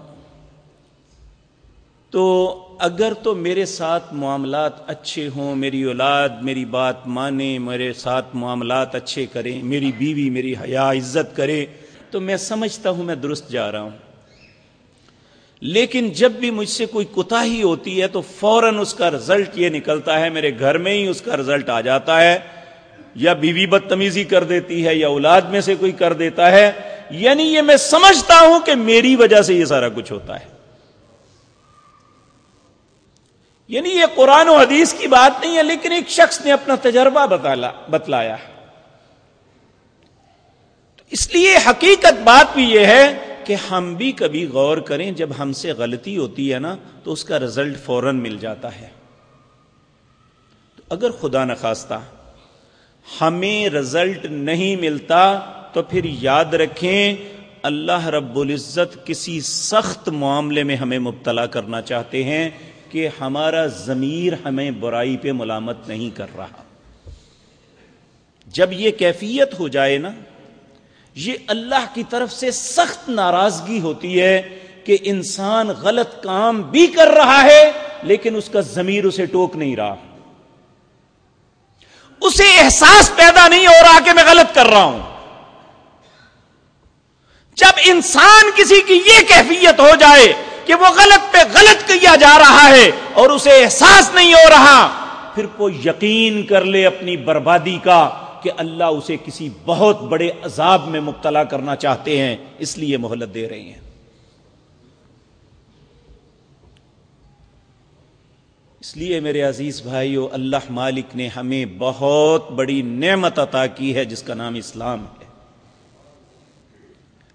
تو اگر تو میرے ساتھ معاملات اچھے ہوں، میری اولاد میری بات مانے، میرے ساتھ معاملات اچھے کریں، میری بیوی میری حیا، عزت کرے، تو میں سمجھتا ہوں میں درست جا رہا ہوں۔ لیکن جب بھی مجھ سے کوئی کوتا ہی ہوتی ہے تو فوراً اس کا رزلٹ یہ نکلتا ہے، میرے گھر میں ہی اس کا رزلٹ آ جاتا ہے۔ یا بیوی بدتمیزی کر دیتی ہے، یا اولاد میں سے کوئی کر دیتا ہے۔ یعنی یہ میں سمجھتا ہوں کہ میری وجہ سے یہ سارا کچھ ہوتا ہے۔ یعنی یہ قرآن و حدیث کی بات نہیں ہے، لیکن ایک شخص نے اپنا تجربہ بتلایا۔ اس لیے حقیقت بات بھی یہ ہے کہ ہم بھی کبھی غور کریں جب ہم سے غلطی ہوتی ہے نا، تو اس کا رزلٹ فوراً مل جاتا ہے۔ تو اگر خدا نخواستہ ہمیں رزلٹ نہیں ملتا، تو پھر یاد رکھیں، اللہ رب العزت کسی سخت معاملے میں ہمیں مبتلا کرنا چاہتے ہیں کہ ہمارا ضمیر ہمیں برائی پہ ملامت نہیں کر رہا۔ جب یہ کیفیت ہو جائے نا یہ اللہ کی طرف سے سخت ناراضگی ہوتی ہے کہ انسان غلط کام بھی کر رہا ہے، لیکن اس کا ضمیر اسے ٹوک نہیں رہا۔ اسے احساس پیدا نہیں ہو رہا کہ میں غلط کر رہا ہوں۔ جب انسان کسی کی یہ کیفیت ہو جائے کہ وہ غلط پہ غلط کیا جا رہا ہے اور اسے احساس نہیں ہو رہا، پھر وہ یقین کر لے اپنی بربادی کا۔ کہ اللہ اسے کسی بہت بڑے عذاب میں مبتلا کرنا چاہتے ہیں، اس لیے مہلت دے رہے ہیں۔ اس لیے میرے عزیز بھائیو، اللہ مالک نے ہمیں بہت بڑی نعمت عطا کی ہے، جس کا نام اسلام ہے۔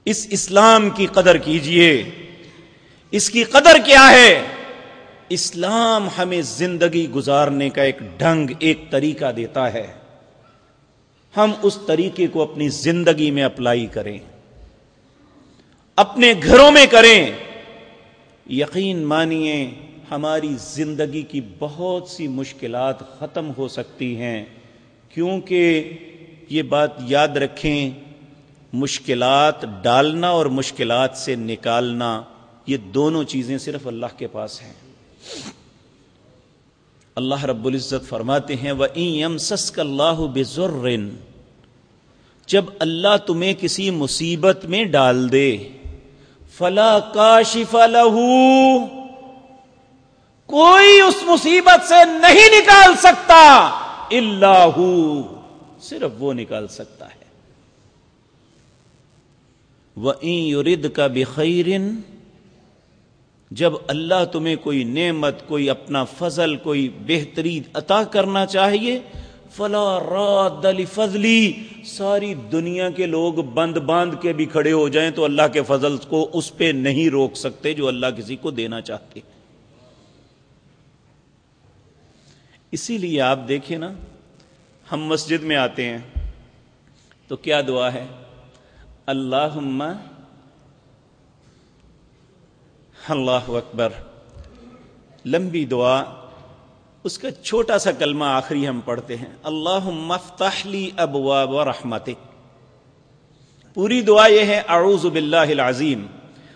اس اسلام کی قدر کیجیے۔ اس کی قدر کیا ہے؟ اسلام ہمیں زندگی گزارنے کا ایک ڈھنگ، ایک طریقہ دیتا ہے۔ ہم اس طریقے کو اپنی زندگی میں اپلائی کریں، اپنے گھروں میں کریں۔ یقین مانیے، ہماری زندگی کی بہت سی مشکلات ختم ہو سکتی ہیں، کیونکہ یہ بات یاد رکھیں، مشکلات ڈالنا اور مشکلات سے نکالنا، یہ دونوں چیزیں صرف اللہ کے پاس ہیں۔ اللہ رب العزت فرماتے ہیں وہ ایم سسک اللہ بزر جب اللہ تمہیں کسی مصیبت میں ڈال دے، فلا کاشف لہو کوئی اس مصیبت سے نہیں نکال سکتا اللہ صرف وہ نکال سکتا ہے۔ وہ یورد کا بخیرن جب اللہ تمہیں کوئی نعمت، کوئی اپنا فضل، کوئی بہترین عطا کرنا چاہیے، فلا راد فضلی ساری دنیا کے لوگ بند باندھ کے بھی کھڑے ہو جائیں تو اللہ کے فضل کو اس پہ نہیں روک سکتے جو اللہ کسی کو دینا چاہتے۔ اسی لیے آپ دیکھیں نا، ہم مسجد میں آتے ہیں تو کیا دعا ہے؟ اللہ اللہ اکبر لمبی دعا، اس کا چھوٹا سا کلمہ آخری ہم پڑھتے ہیں. اللہ مفتحلی ابواب رحمت پوری دعا یہ ہے، اعوذ باللہ العظیم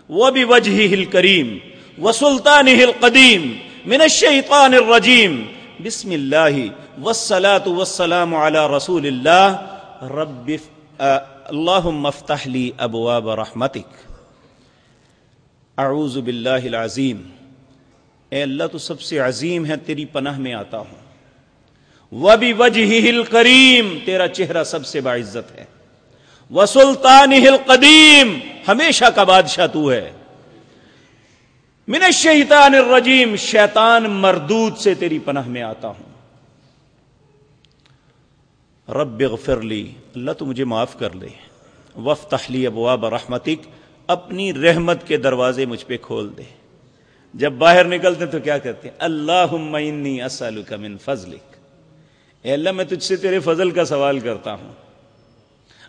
وہ وجہ ہل کریم و سلطان ہل قدیم من الشیطان الرجیم. بسم اللہ وسلاۃ وسلام علی رسول اللہ. رب اللہ مفتحلی ابواب رحمتک. اعوذ باللہ العظیم۔ اے اللہ، تو سب سے عظیم ہے، تیری پناہ میں آتا ہوں۔ وہ بھی وجہ ہل کریم، تیرا چہرہ سب سے باعزت ہے۔ وہ سلطان ہل قدیم، ہمیشہ کا بادشاہ تو ہے۔ من الشیطان الرجیم، شیطان مردود سے تیری پناہ میں آتا ہوں۔ رب اغفر لی، اللہ تو مجھے معاف کر لے۔ وف تخلی ابواب رحمتک اپنی رحمت کے دروازے مجھ پہ کھول دے۔ جب باہر نکلتے تو کیا کہتے ہیں؟ اللہ انی اسلک من فضلک اے اللہ، میں تجھ سے تیرے فضل کا سوال کرتا ہوں۔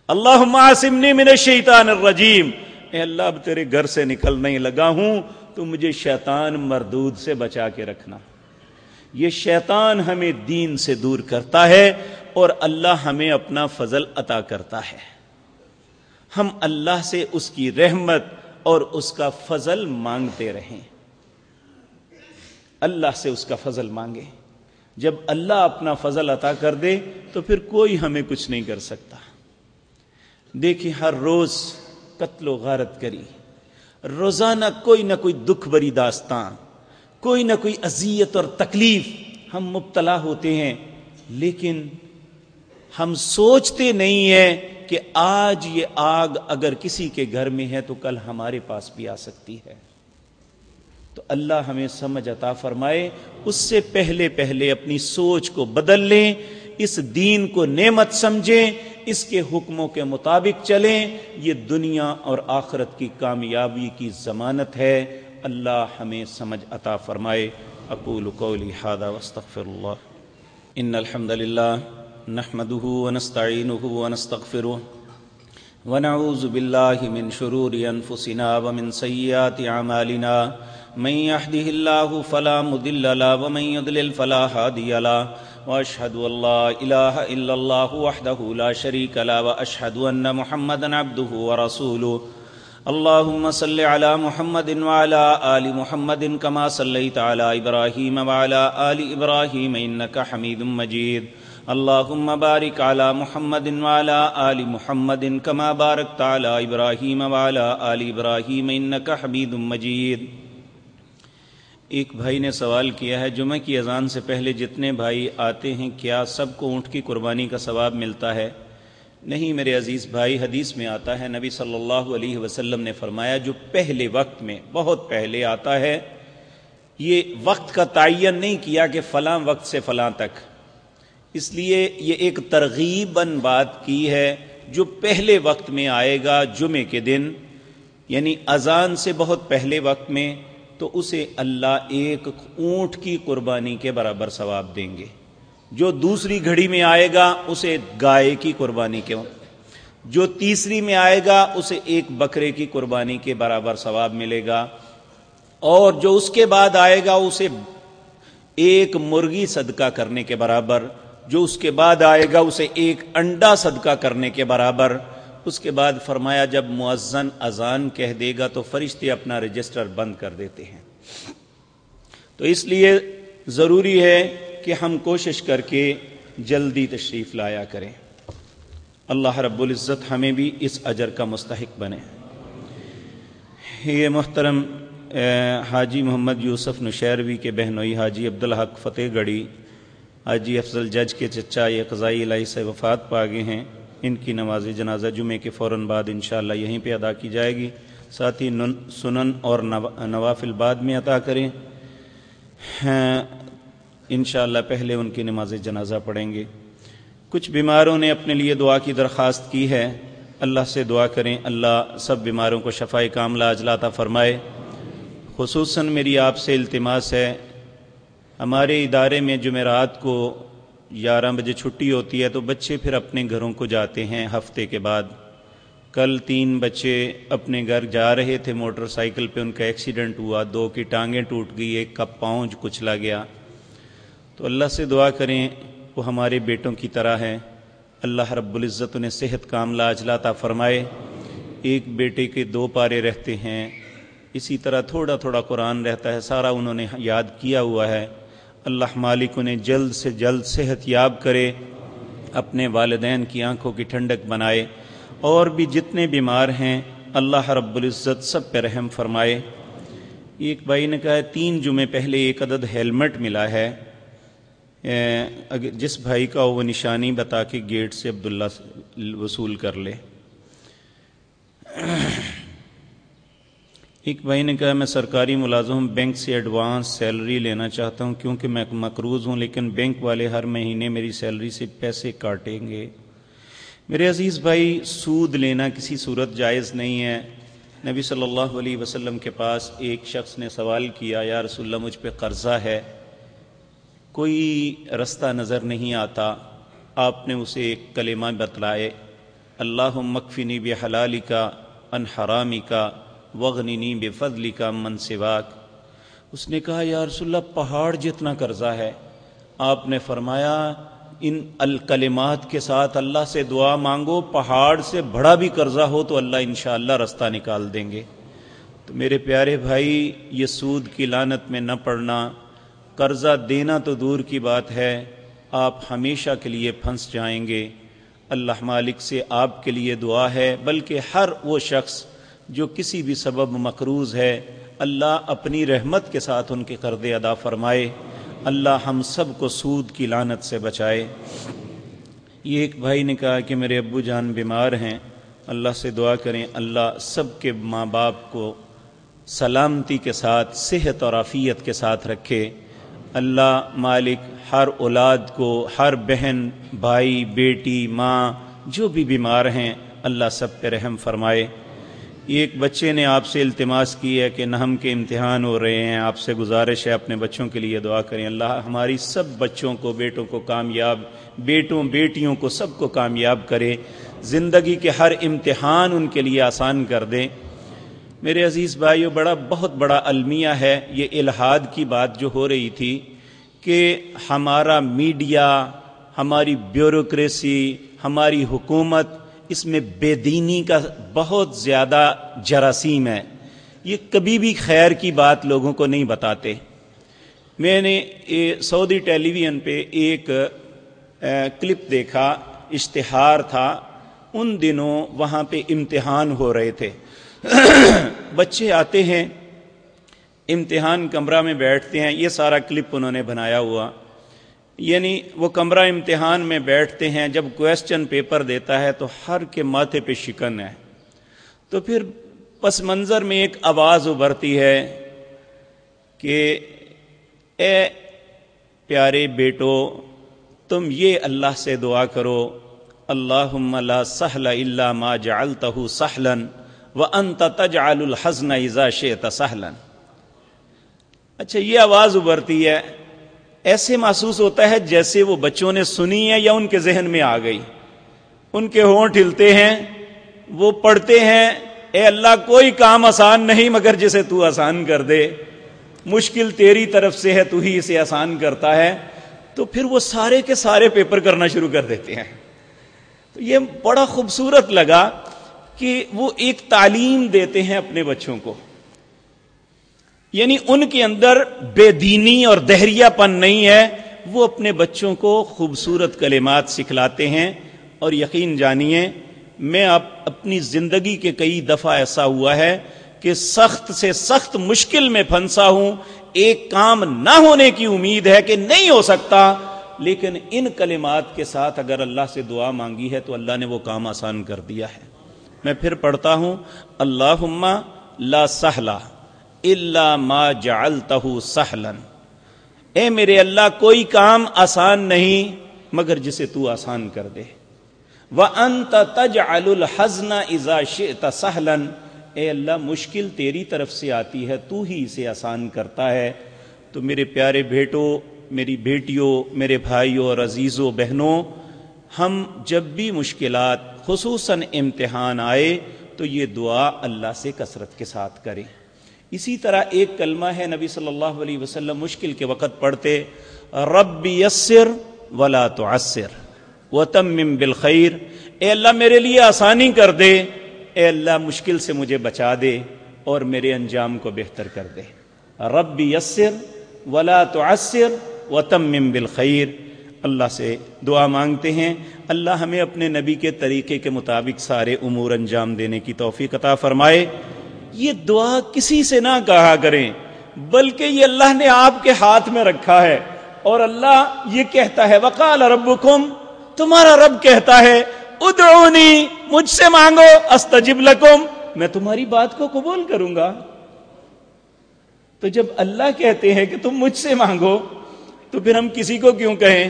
اللہ معصمنی من الشیطان الرجیم اے اللہ، اب تیرے گھر سے نکلنے لگا ہوں، تو مجھے شیطان مردود سے بچا کے رکھنا۔ یہ شیطان ہمیں دین سے دور کرتا ہے اور اللہ ہمیں اپنا فضل عطا کرتا ہے۔ ہم اللہ سے اس کی رحمت اور اس کا فضل مانگتے رہیں۔ اللہ سے اس کا فضل مانگے۔ جب اللہ اپنا فضل عطا کر دے تو پھر کوئی ہمیں کچھ نہیں کر سکتا۔ دیکھیں ہر روز قتل و غارت کری۔ روزانہ کوئی نہ کوئی دکھ بری داستان، کوئی نہ کوئی اذیت اور تکلیف ہم مبتلا ہوتے ہیں، لیکن ہم سوچتے نہیں ہیں کہ آج یہ آگ اگر کسی کے گھر میں ہے تو کل ہمارے پاس بھی آ سکتی ہے۔ تو اللہ ہمیں سمجھ عطا فرمائے، اس سے پہلے پہلے اپنی سوچ کو بدل لیں، اس دین کو نعمت سمجھیں، اس کے حکموں کے مطابق چلیں۔ یہ دنیا اور آخرت کی کامیابی کی ضمانت ہے۔ اللہ ہمیں سمجھ عطا فرمائے۔ اقول قولی هذا واستغفر الله ان الحمد لله نحمده ونستعينه ونستغفره ونعوذ بالله من شرور انفسنا ومن سيئات اعمالنا من يهده الله فلا مضل له ومن يضلل فلا هادي له. واشهد ان لا اله الا الله وحده لا شريك له واشهد ان محمدا عبده ورسوله. اللهم صل على محمد وعلى ال محمد كما صليت على ابراهيم وعلى ال ابراهيم انك حميد مجيد. اللهم بارك على محمد وعلى ال محمد كما باركت على ابراهيم وعلى ال ابراهيم انك حميد مجيد ایک بھائی نے سوال کیا ہے، جمعہ کی اذان سے پہلے جتنے بھائی آتے ہیں، کیا سب کو اونٹ کی قربانی کا ثواب ملتا ہے؟ نہیں میرے عزیز، بھائی حدیث میں آتا ہے، نبی صلی اللہ علیہ وسلم نے فرمایا، جو پہلے وقت میں، بہت پہلے آتا ہے، یہ وقت کا تعین نہیں کیا کہ فلاں وقت سے فلاں تک۔ اس لیے یہ ایک ترغیباً بات کی ہے جو پہلے وقت میں آئے گا جمعے کے دن یعنی اذان سے بہت پہلے وقت میں، تو اسے اللہ ایک اونٹ کی قربانی کے برابر ثواب دیں گے۔ جو دوسری گھڑی میں آئے گا، اسے گائے کی قربانی کے، جو تیسری میں آئے گا، اسے ایک بکرے کی قربانی کے برابر ثواب ملے گا۔ اور جو اس کے بعد آئے گا، اسے ایک مرغی صدقہ کرنے کے برابر جو اس کے بعد آئے گا اسے ایک انڈا صدقہ کرنے کے برابر، اس کے بعد فرمایا جب معزن اذان کہہ دے گا تو فرشتے اپنا رجسٹر بند کر دیتے ہیں۔ تو اس لیے ضروری ہے کہ ہم کوشش کر کے جلدی تشریف لایا کریں۔ اللہ رب العزت ہمیں بھی اس اجر کا مستحق بنے۔ یہ محترم حاجی محمد یوسف نشیروی کے بہنوئی حاجی عبدالحق فتح گڑھی حاجی افضل جج کے چچا یہ قضائی الہی سے وفات پا گئے ہیں۔ ان کی نماز جنازہ جمعے کے فوراً بعد انشاءاللہ یہیں پہ ادا کی جائے گی۔ ساتھ ہی سنن اور نوافل بعد میں عطا کریں۔ ہاں، انشاءاللہ پہلے ان کی نماز جنازہ پڑھیں گے۔ کچھ بیماروں نے اپنے لیے دعا کی درخواست کی ہے۔ اللہ سے دعا کریں۔ اللہ سب بیماروں کو شفائی کاملہ اجلاتا فرمائے۔ خصوصاً میری آپ سے التماس ہے۔ ہمارے ادارے میں جمعرات کو گیارہ بجے چھٹی ہوتی ہے تو بچے پھر اپنے گھروں کو جاتے ہیں ہفتے کے بعد۔ کل تین بچے اپنے گھر جا رہے تھے موٹر سائیکل پہ، ان کا ایکسیڈنٹ ہوا، دو کی ٹانگیں ٹوٹ گئی، ایک کا پاؤں کچلا گیا۔ تو اللہ سے دعا کریں، وہ ہمارے بیٹوں کی طرح ہے اللہ رب العزت انہیں صحت کاملہ اجلاتا فرمائے۔ ایک بیٹے کے دو پارے رہتے ہیں۔ اسی طرح تھوڑا تھوڑا قرآن رہتا ہے، سارا انہوں نے یاد کیا ہوا ہے۔ اللہ مالک انہیں جلد سے جلد صحت یاب کرے، اپنے والدین کی آنکھوں کی ٹھنڈک بنائے، اور بھی جتنے بیمار ہیں، اللہ رب العزت سب پہ رحم فرمائے۔ ایک بھائی نے کہا ہے تین جمعے پہلے ایک عدد ہیلمٹ ملا ہے۔ جس بھائی کا وہ نشانی بتا کے گیٹ سے عبداللہ وصول کر لے۔ ایک بھائی نے کہا، میں سرکاری ملازم، بینک سے ایڈوانس سیلری لینا چاہتا ہوں کیونکہ میں مقروض ہوں، لیکن بینک والے ہر مہینے میری سیلری سے پیسے کاٹیں گے۔ میرے عزیز بھائی، سود لینا کسی صورت جائز نہیں ہے۔ نبی صلی اللہ علیہ وسلم کے پاس ایک شخص نے سوال کیا، یا رسول اللہ، مجھ پہ قرضہ ہے؟ کوئی رستہ نظر نہیں آتا۔ آپ نے اسے ایک کلمہ بتلائے اللہ مکفنی بے حلالی کا ان حرامی کا وغنی بے فضلی کا من اس نے کہا، یا رسول اللہ، پہاڑ جتنا قرضہ ہے، آپ نے فرمایا، ان الکلمات کے ساتھ اللہ سے دعا مانگو، پہاڑ سے بڑا بھی قرضہ ہو تو اللہ انشاءاللہ رستہ نکال دیں گے۔ تو میرے پیارے بھائی، یہ سود کی لانت میں نہ پڑنا، قرضہ دینا تو دور کی بات ہے، آپ ہمیشہ کے لیے پھنس جائیں گے۔ اللہ مالک سے آپ کے لیے دعا ہے، بلکہ ہر وہ شخص جو کسی بھی سبب مقروض ہے، اللہ اپنی رحمت کے ساتھ ان کے قرض ادا فرمائے۔ اللہ ہم سب کو سود کی لانت سے بچائے۔ یہ ایک بھائی نے کہا کہ میرے ابو جان بیمار ہیں۔ اللہ سے دعا کریں، اللہ سب کے ماں باپ کو سلامتی کے ساتھ، صحت اور عافیت کے ساتھ رکھے۔ اللہ مالک ہر اولاد کو، ہر بہن، بھائی، بیٹی، ماں، جو بھی بیمار ہیں، اللہ سب پہ رحم فرمائے۔ ایک بچے نے آپ سے التماس کی ہے کہ نہم کے امتحان ہو رہے ہیں، آپ سے گزارش ہے اپنے بچوں کے لیے دعا کریں۔ اللہ ہماری سب بچوں کو، بیٹوں کو کامیاب، بیٹوں، بیٹیوں کو سب کو کامیاب کرے۔ زندگی کے ہر امتحان ان کے لیے آسان کر دیں میرے عزیز بھائیو، بڑا، بہت بڑا المیہ ہے یہ الہاد کی بات جو ہو رہی تھی کہ ہمارا میڈیا، ہماری بیوروکریسی، ہماری حکومت اس میں بے دینی کا بہت زیادہ جراثیم ہے۔ یہ کبھی بھی خیر کی بات لوگوں کو نہیں بتاتے۔ میں نے سعودی ٹیلی ویژن پہ ایک کلپ دیکھا، اشتہار تھا۔ ان دنوں وہاں پہ امتحان ہو رہے تھے۔ بچے آتے ہیں، امتحان کمرہ میں بیٹھتے ہیں۔ یہ سارا کلپ انہوں نے بنایا ہوا۔ یعنی وہ کمرہ امتحان میں بیٹھتے ہیں، جب کویسچن پیپر دیتا ہے تو ہر کے ماتھے پہ شکن ہے۔ تو پھر پس منظر میں ایک آواز ابھرتی ہے کہ اے پیارے بیٹو، تم یہ اللہ سے دعا کرو اللہ لا سہل اللہ ما جعلتہ سہلن وہ انت تج الحزن ایزا شیت سہلن۔ اچھا یہ آواز ابھرتی ہے ایسے محسوس ہوتا ہے جیسے وہ بچوں نے سنی ہے یا ان کے ذہن میں آ گئی۔ ان کے ہونٹ ہلتے ہیں، وہ پڑھتے ہیں، اے اللہ، کوئی کام آسان نہیں، مگر جسے تو آسان کر دے۔ مشکل تیری طرف سے ہے، تو ہی اسے آسان کرتا ہے۔ تو پھر وہ سارے کے سارے پیپر کرنا شروع کر دیتے ہیں۔ تو یہ بڑا خوبصورت لگا کہ وہ ایک تعلیم دیتے ہیں اپنے بچوں کو۔ یعنی ان کے اندر بے دینی اور دہریا پن نہیں ہے، وہ اپنے بچوں کو خوبصورت کلمات سکھلاتے ہیں۔ اور یقین جانیے، میں آپ اپنی زندگی کے کئی دفعہ ایسا ہوا ہے کہ سخت سے سخت مشکل میں پھنسا ہوں۔ ایک کام نہ ہونے کی امید ہے کہ نہیں ہو سکتا، لیکن ان کلمات کے ساتھ اگر اللہ سے دعا مانگی ہے تو اللہ نے وہ کام آسان کر دیا ہے۔ میں پھر پڑھتا ہوں اللہ لا سہلا اللہ ما جعلتہ سہلن اے میرے اللہ، کوئی کام آسان نہیں، مگر جسے تو آسان کر دے۔ وہ انت تج الحزن ازا شئت اے اللہ، مشکل تیری طرف سے آتی ہے، تو ہی اسے آسان کرتا ہے۔ تو میرے پیارے بیٹوں میری بیٹیوں میرے بھائیوں اور عزیزوں بہنوں، ہم جب بھی مشکلات، خصوصاً امتحان آئے، تو یہ دعا اللہ سے کثرت کے ساتھ کریں۔ اسی طرح ایک کلمہ ہے نبی صلی اللہ علیہ وسلم مشکل کے وقت پڑھتے رب یسر ولا تو و تم بالخیر، اے اللہ میرے لیے آسانی کر دے، اے اللہ مشکل سے مجھے بچا دے اور میرے انجام کو بہتر کر دے۔ رب یسر ولا تو و تم بالخیر۔ اللہ سے دعا مانگتے ہیں۔ اللہ ہمیں اپنے نبی کے طریقے کے مطابق سارے امور انجام دینے کی توفیق عطا فرمائے۔ یہ دعا کسی سے نہ کہا کریں، بلکہ یہ اللہ نے آپ کے ہاتھ میں رکھا ہے۔ اور اللہ یہ کہتا ہے، وقال ربکم تمہارا رب کہتا ہے، ادعونی، مجھ سے مانگو، استجب لکم۔ میں تمہاری بات کو قبول کروں گا۔ تو جب اللہ کہتے ہیں کہ تم مجھ سے مانگو، تو پھر ہم کسی کو کیوں کہیں؟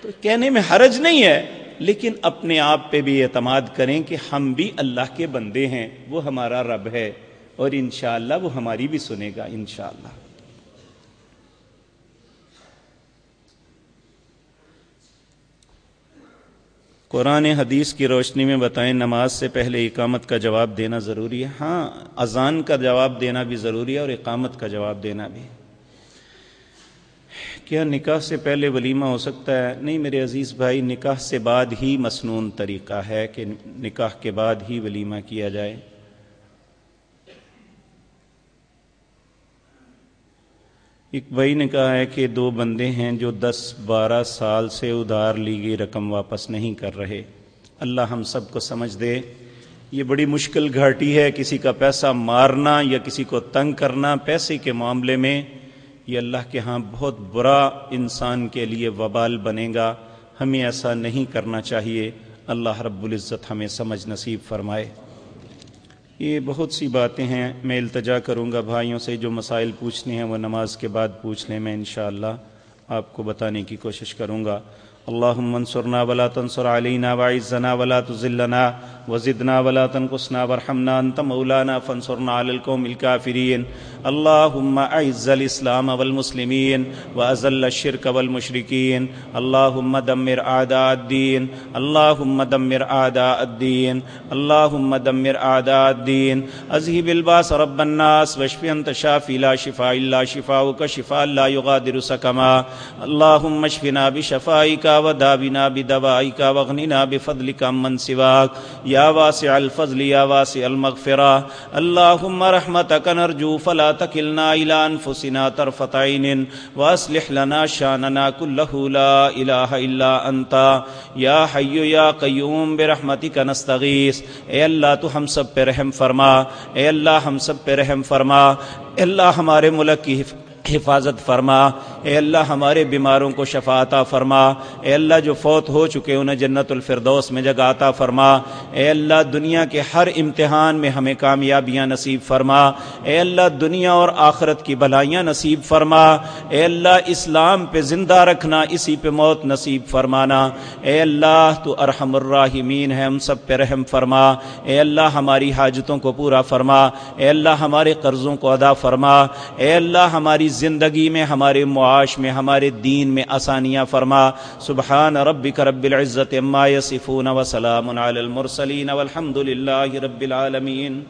تو کہنے میں حرج نہیں ہے، لیکن اپنے آپ پہ بھی اعتماد کریں کہ ہم بھی اللہ کے بندے ہیں، وہ ہمارا رب ہے۔ اور انشاءاللہ وہ ہماری بھی سنے گا، انشاءاللہ۔ قرآن حدیث کی روشنی میں بتائیں، نماز سے پہلے اقامت کا جواب دینا ضروری ہے؟ ہاں اذان کا جواب دینا بھی ضروری ہے اور اقامت کا جواب دینا بھی۔ کیا نکاح سے پہلے ولیمہ ہو سکتا ہے؟ نہیں میرے عزیز بھائی، نکاح سے بعد ہی مصنون طریقہ ہے کہ نکاح کے بعد ہی ولیمہ کیا جائے۔ ایک بھائی نے کہا ہے کہ دو بندے ہیں جو دس بارہ سال سے ادھار لی گئی رقم واپس نہیں کر رہے۔ اللہ ہم سب کو سمجھ دے۔ یہ بڑی مشکل گھاٹی ہے، کسی کا پیسہ مارنا یا کسی کو تنگ کرنا۔ پیسے کے معاملے میں یہ اللہ کے ہاں بہت برا انسان کے لیے وبال بنے گا۔ ہمیں ایسا نہیں کرنا چاہیے۔ اللہ رب العزت ہمیں سمجھ نصیب فرمائے۔ یہ بہت سی باتیں ہیں میں التجا کروں گا بھائیوں سے جو مسائل پوچھنے ہیں وہ نماز کے بعد پوچھ لیں میں انشاءاللہ آپ کو بتانے کی کوشش کروں گا اللهم انصرنا ولا تنصر علينا وعزنا ولا تذلنا وزدنا ولا تنقصنا وارحمنا انت مولانا فانصرنا على القوم الكافرين اللهم اعز الاسلام والمسلمين واذل الشرك والمشركين اللهم دمر اعداء الدين اللهم دمر اعداء الدين اللهم دمر اعداء الدين اذهب الباس رب الناس واشف انت شافي لا شفاء الا شفاؤك شفاء لا يغادر سقما اللهم اشفنا بشفائك ودابنا بدوائك واغننا بفضلك من سواك يا واسع الفضل يا واسع المغفرة اللهم رحمتك نرجو فلا تكلنا إلى أنفسنا طرفة عين وأصلح لنا شاننا كله لا إله إلا أنت يا حي يا قيوم برحمتك نستغيث اے اللہ تو ہم سب پہ رحم فرما اے اللہ ہم سب پہ رحم فرما اے اللہ ہمارے ملک کی حفاظت فرما۔ اے اللہ ہمارے بیماروں کو شفا عطا فرما۔ اے اللہ جو فوت ہو چکے انہیں جنت الفردوس میں جگہ عطا فرما۔ اے اللہ دنیا کے ہر امتحان میں ہمیں کامیابیاں نصیب فرما۔ اے اللہ دنیا اور آخرت کی بھلائیاں نصیب فرما۔ اے اللہ اسلام پہ زندہ رکھنا، اسی پہ موت نصیب فرمانا۔ اے اللہ تو ارحم الراحمین ہے، ہم سب پہ رحم فرما۔ اے اللہ ہماری حاجتوں کو پورا فرما۔ اے اللہ ہمارے قرضوں کو ادا فرما۔ اے اللہ ہماری زندگی میں، ہمارے معاش میں، ہمارے دین میں آسانیاں فرما۔ سبحان ربک رب العزت ما یصفون وسلام علی المرسلین والحمد للہ رب العالمین۔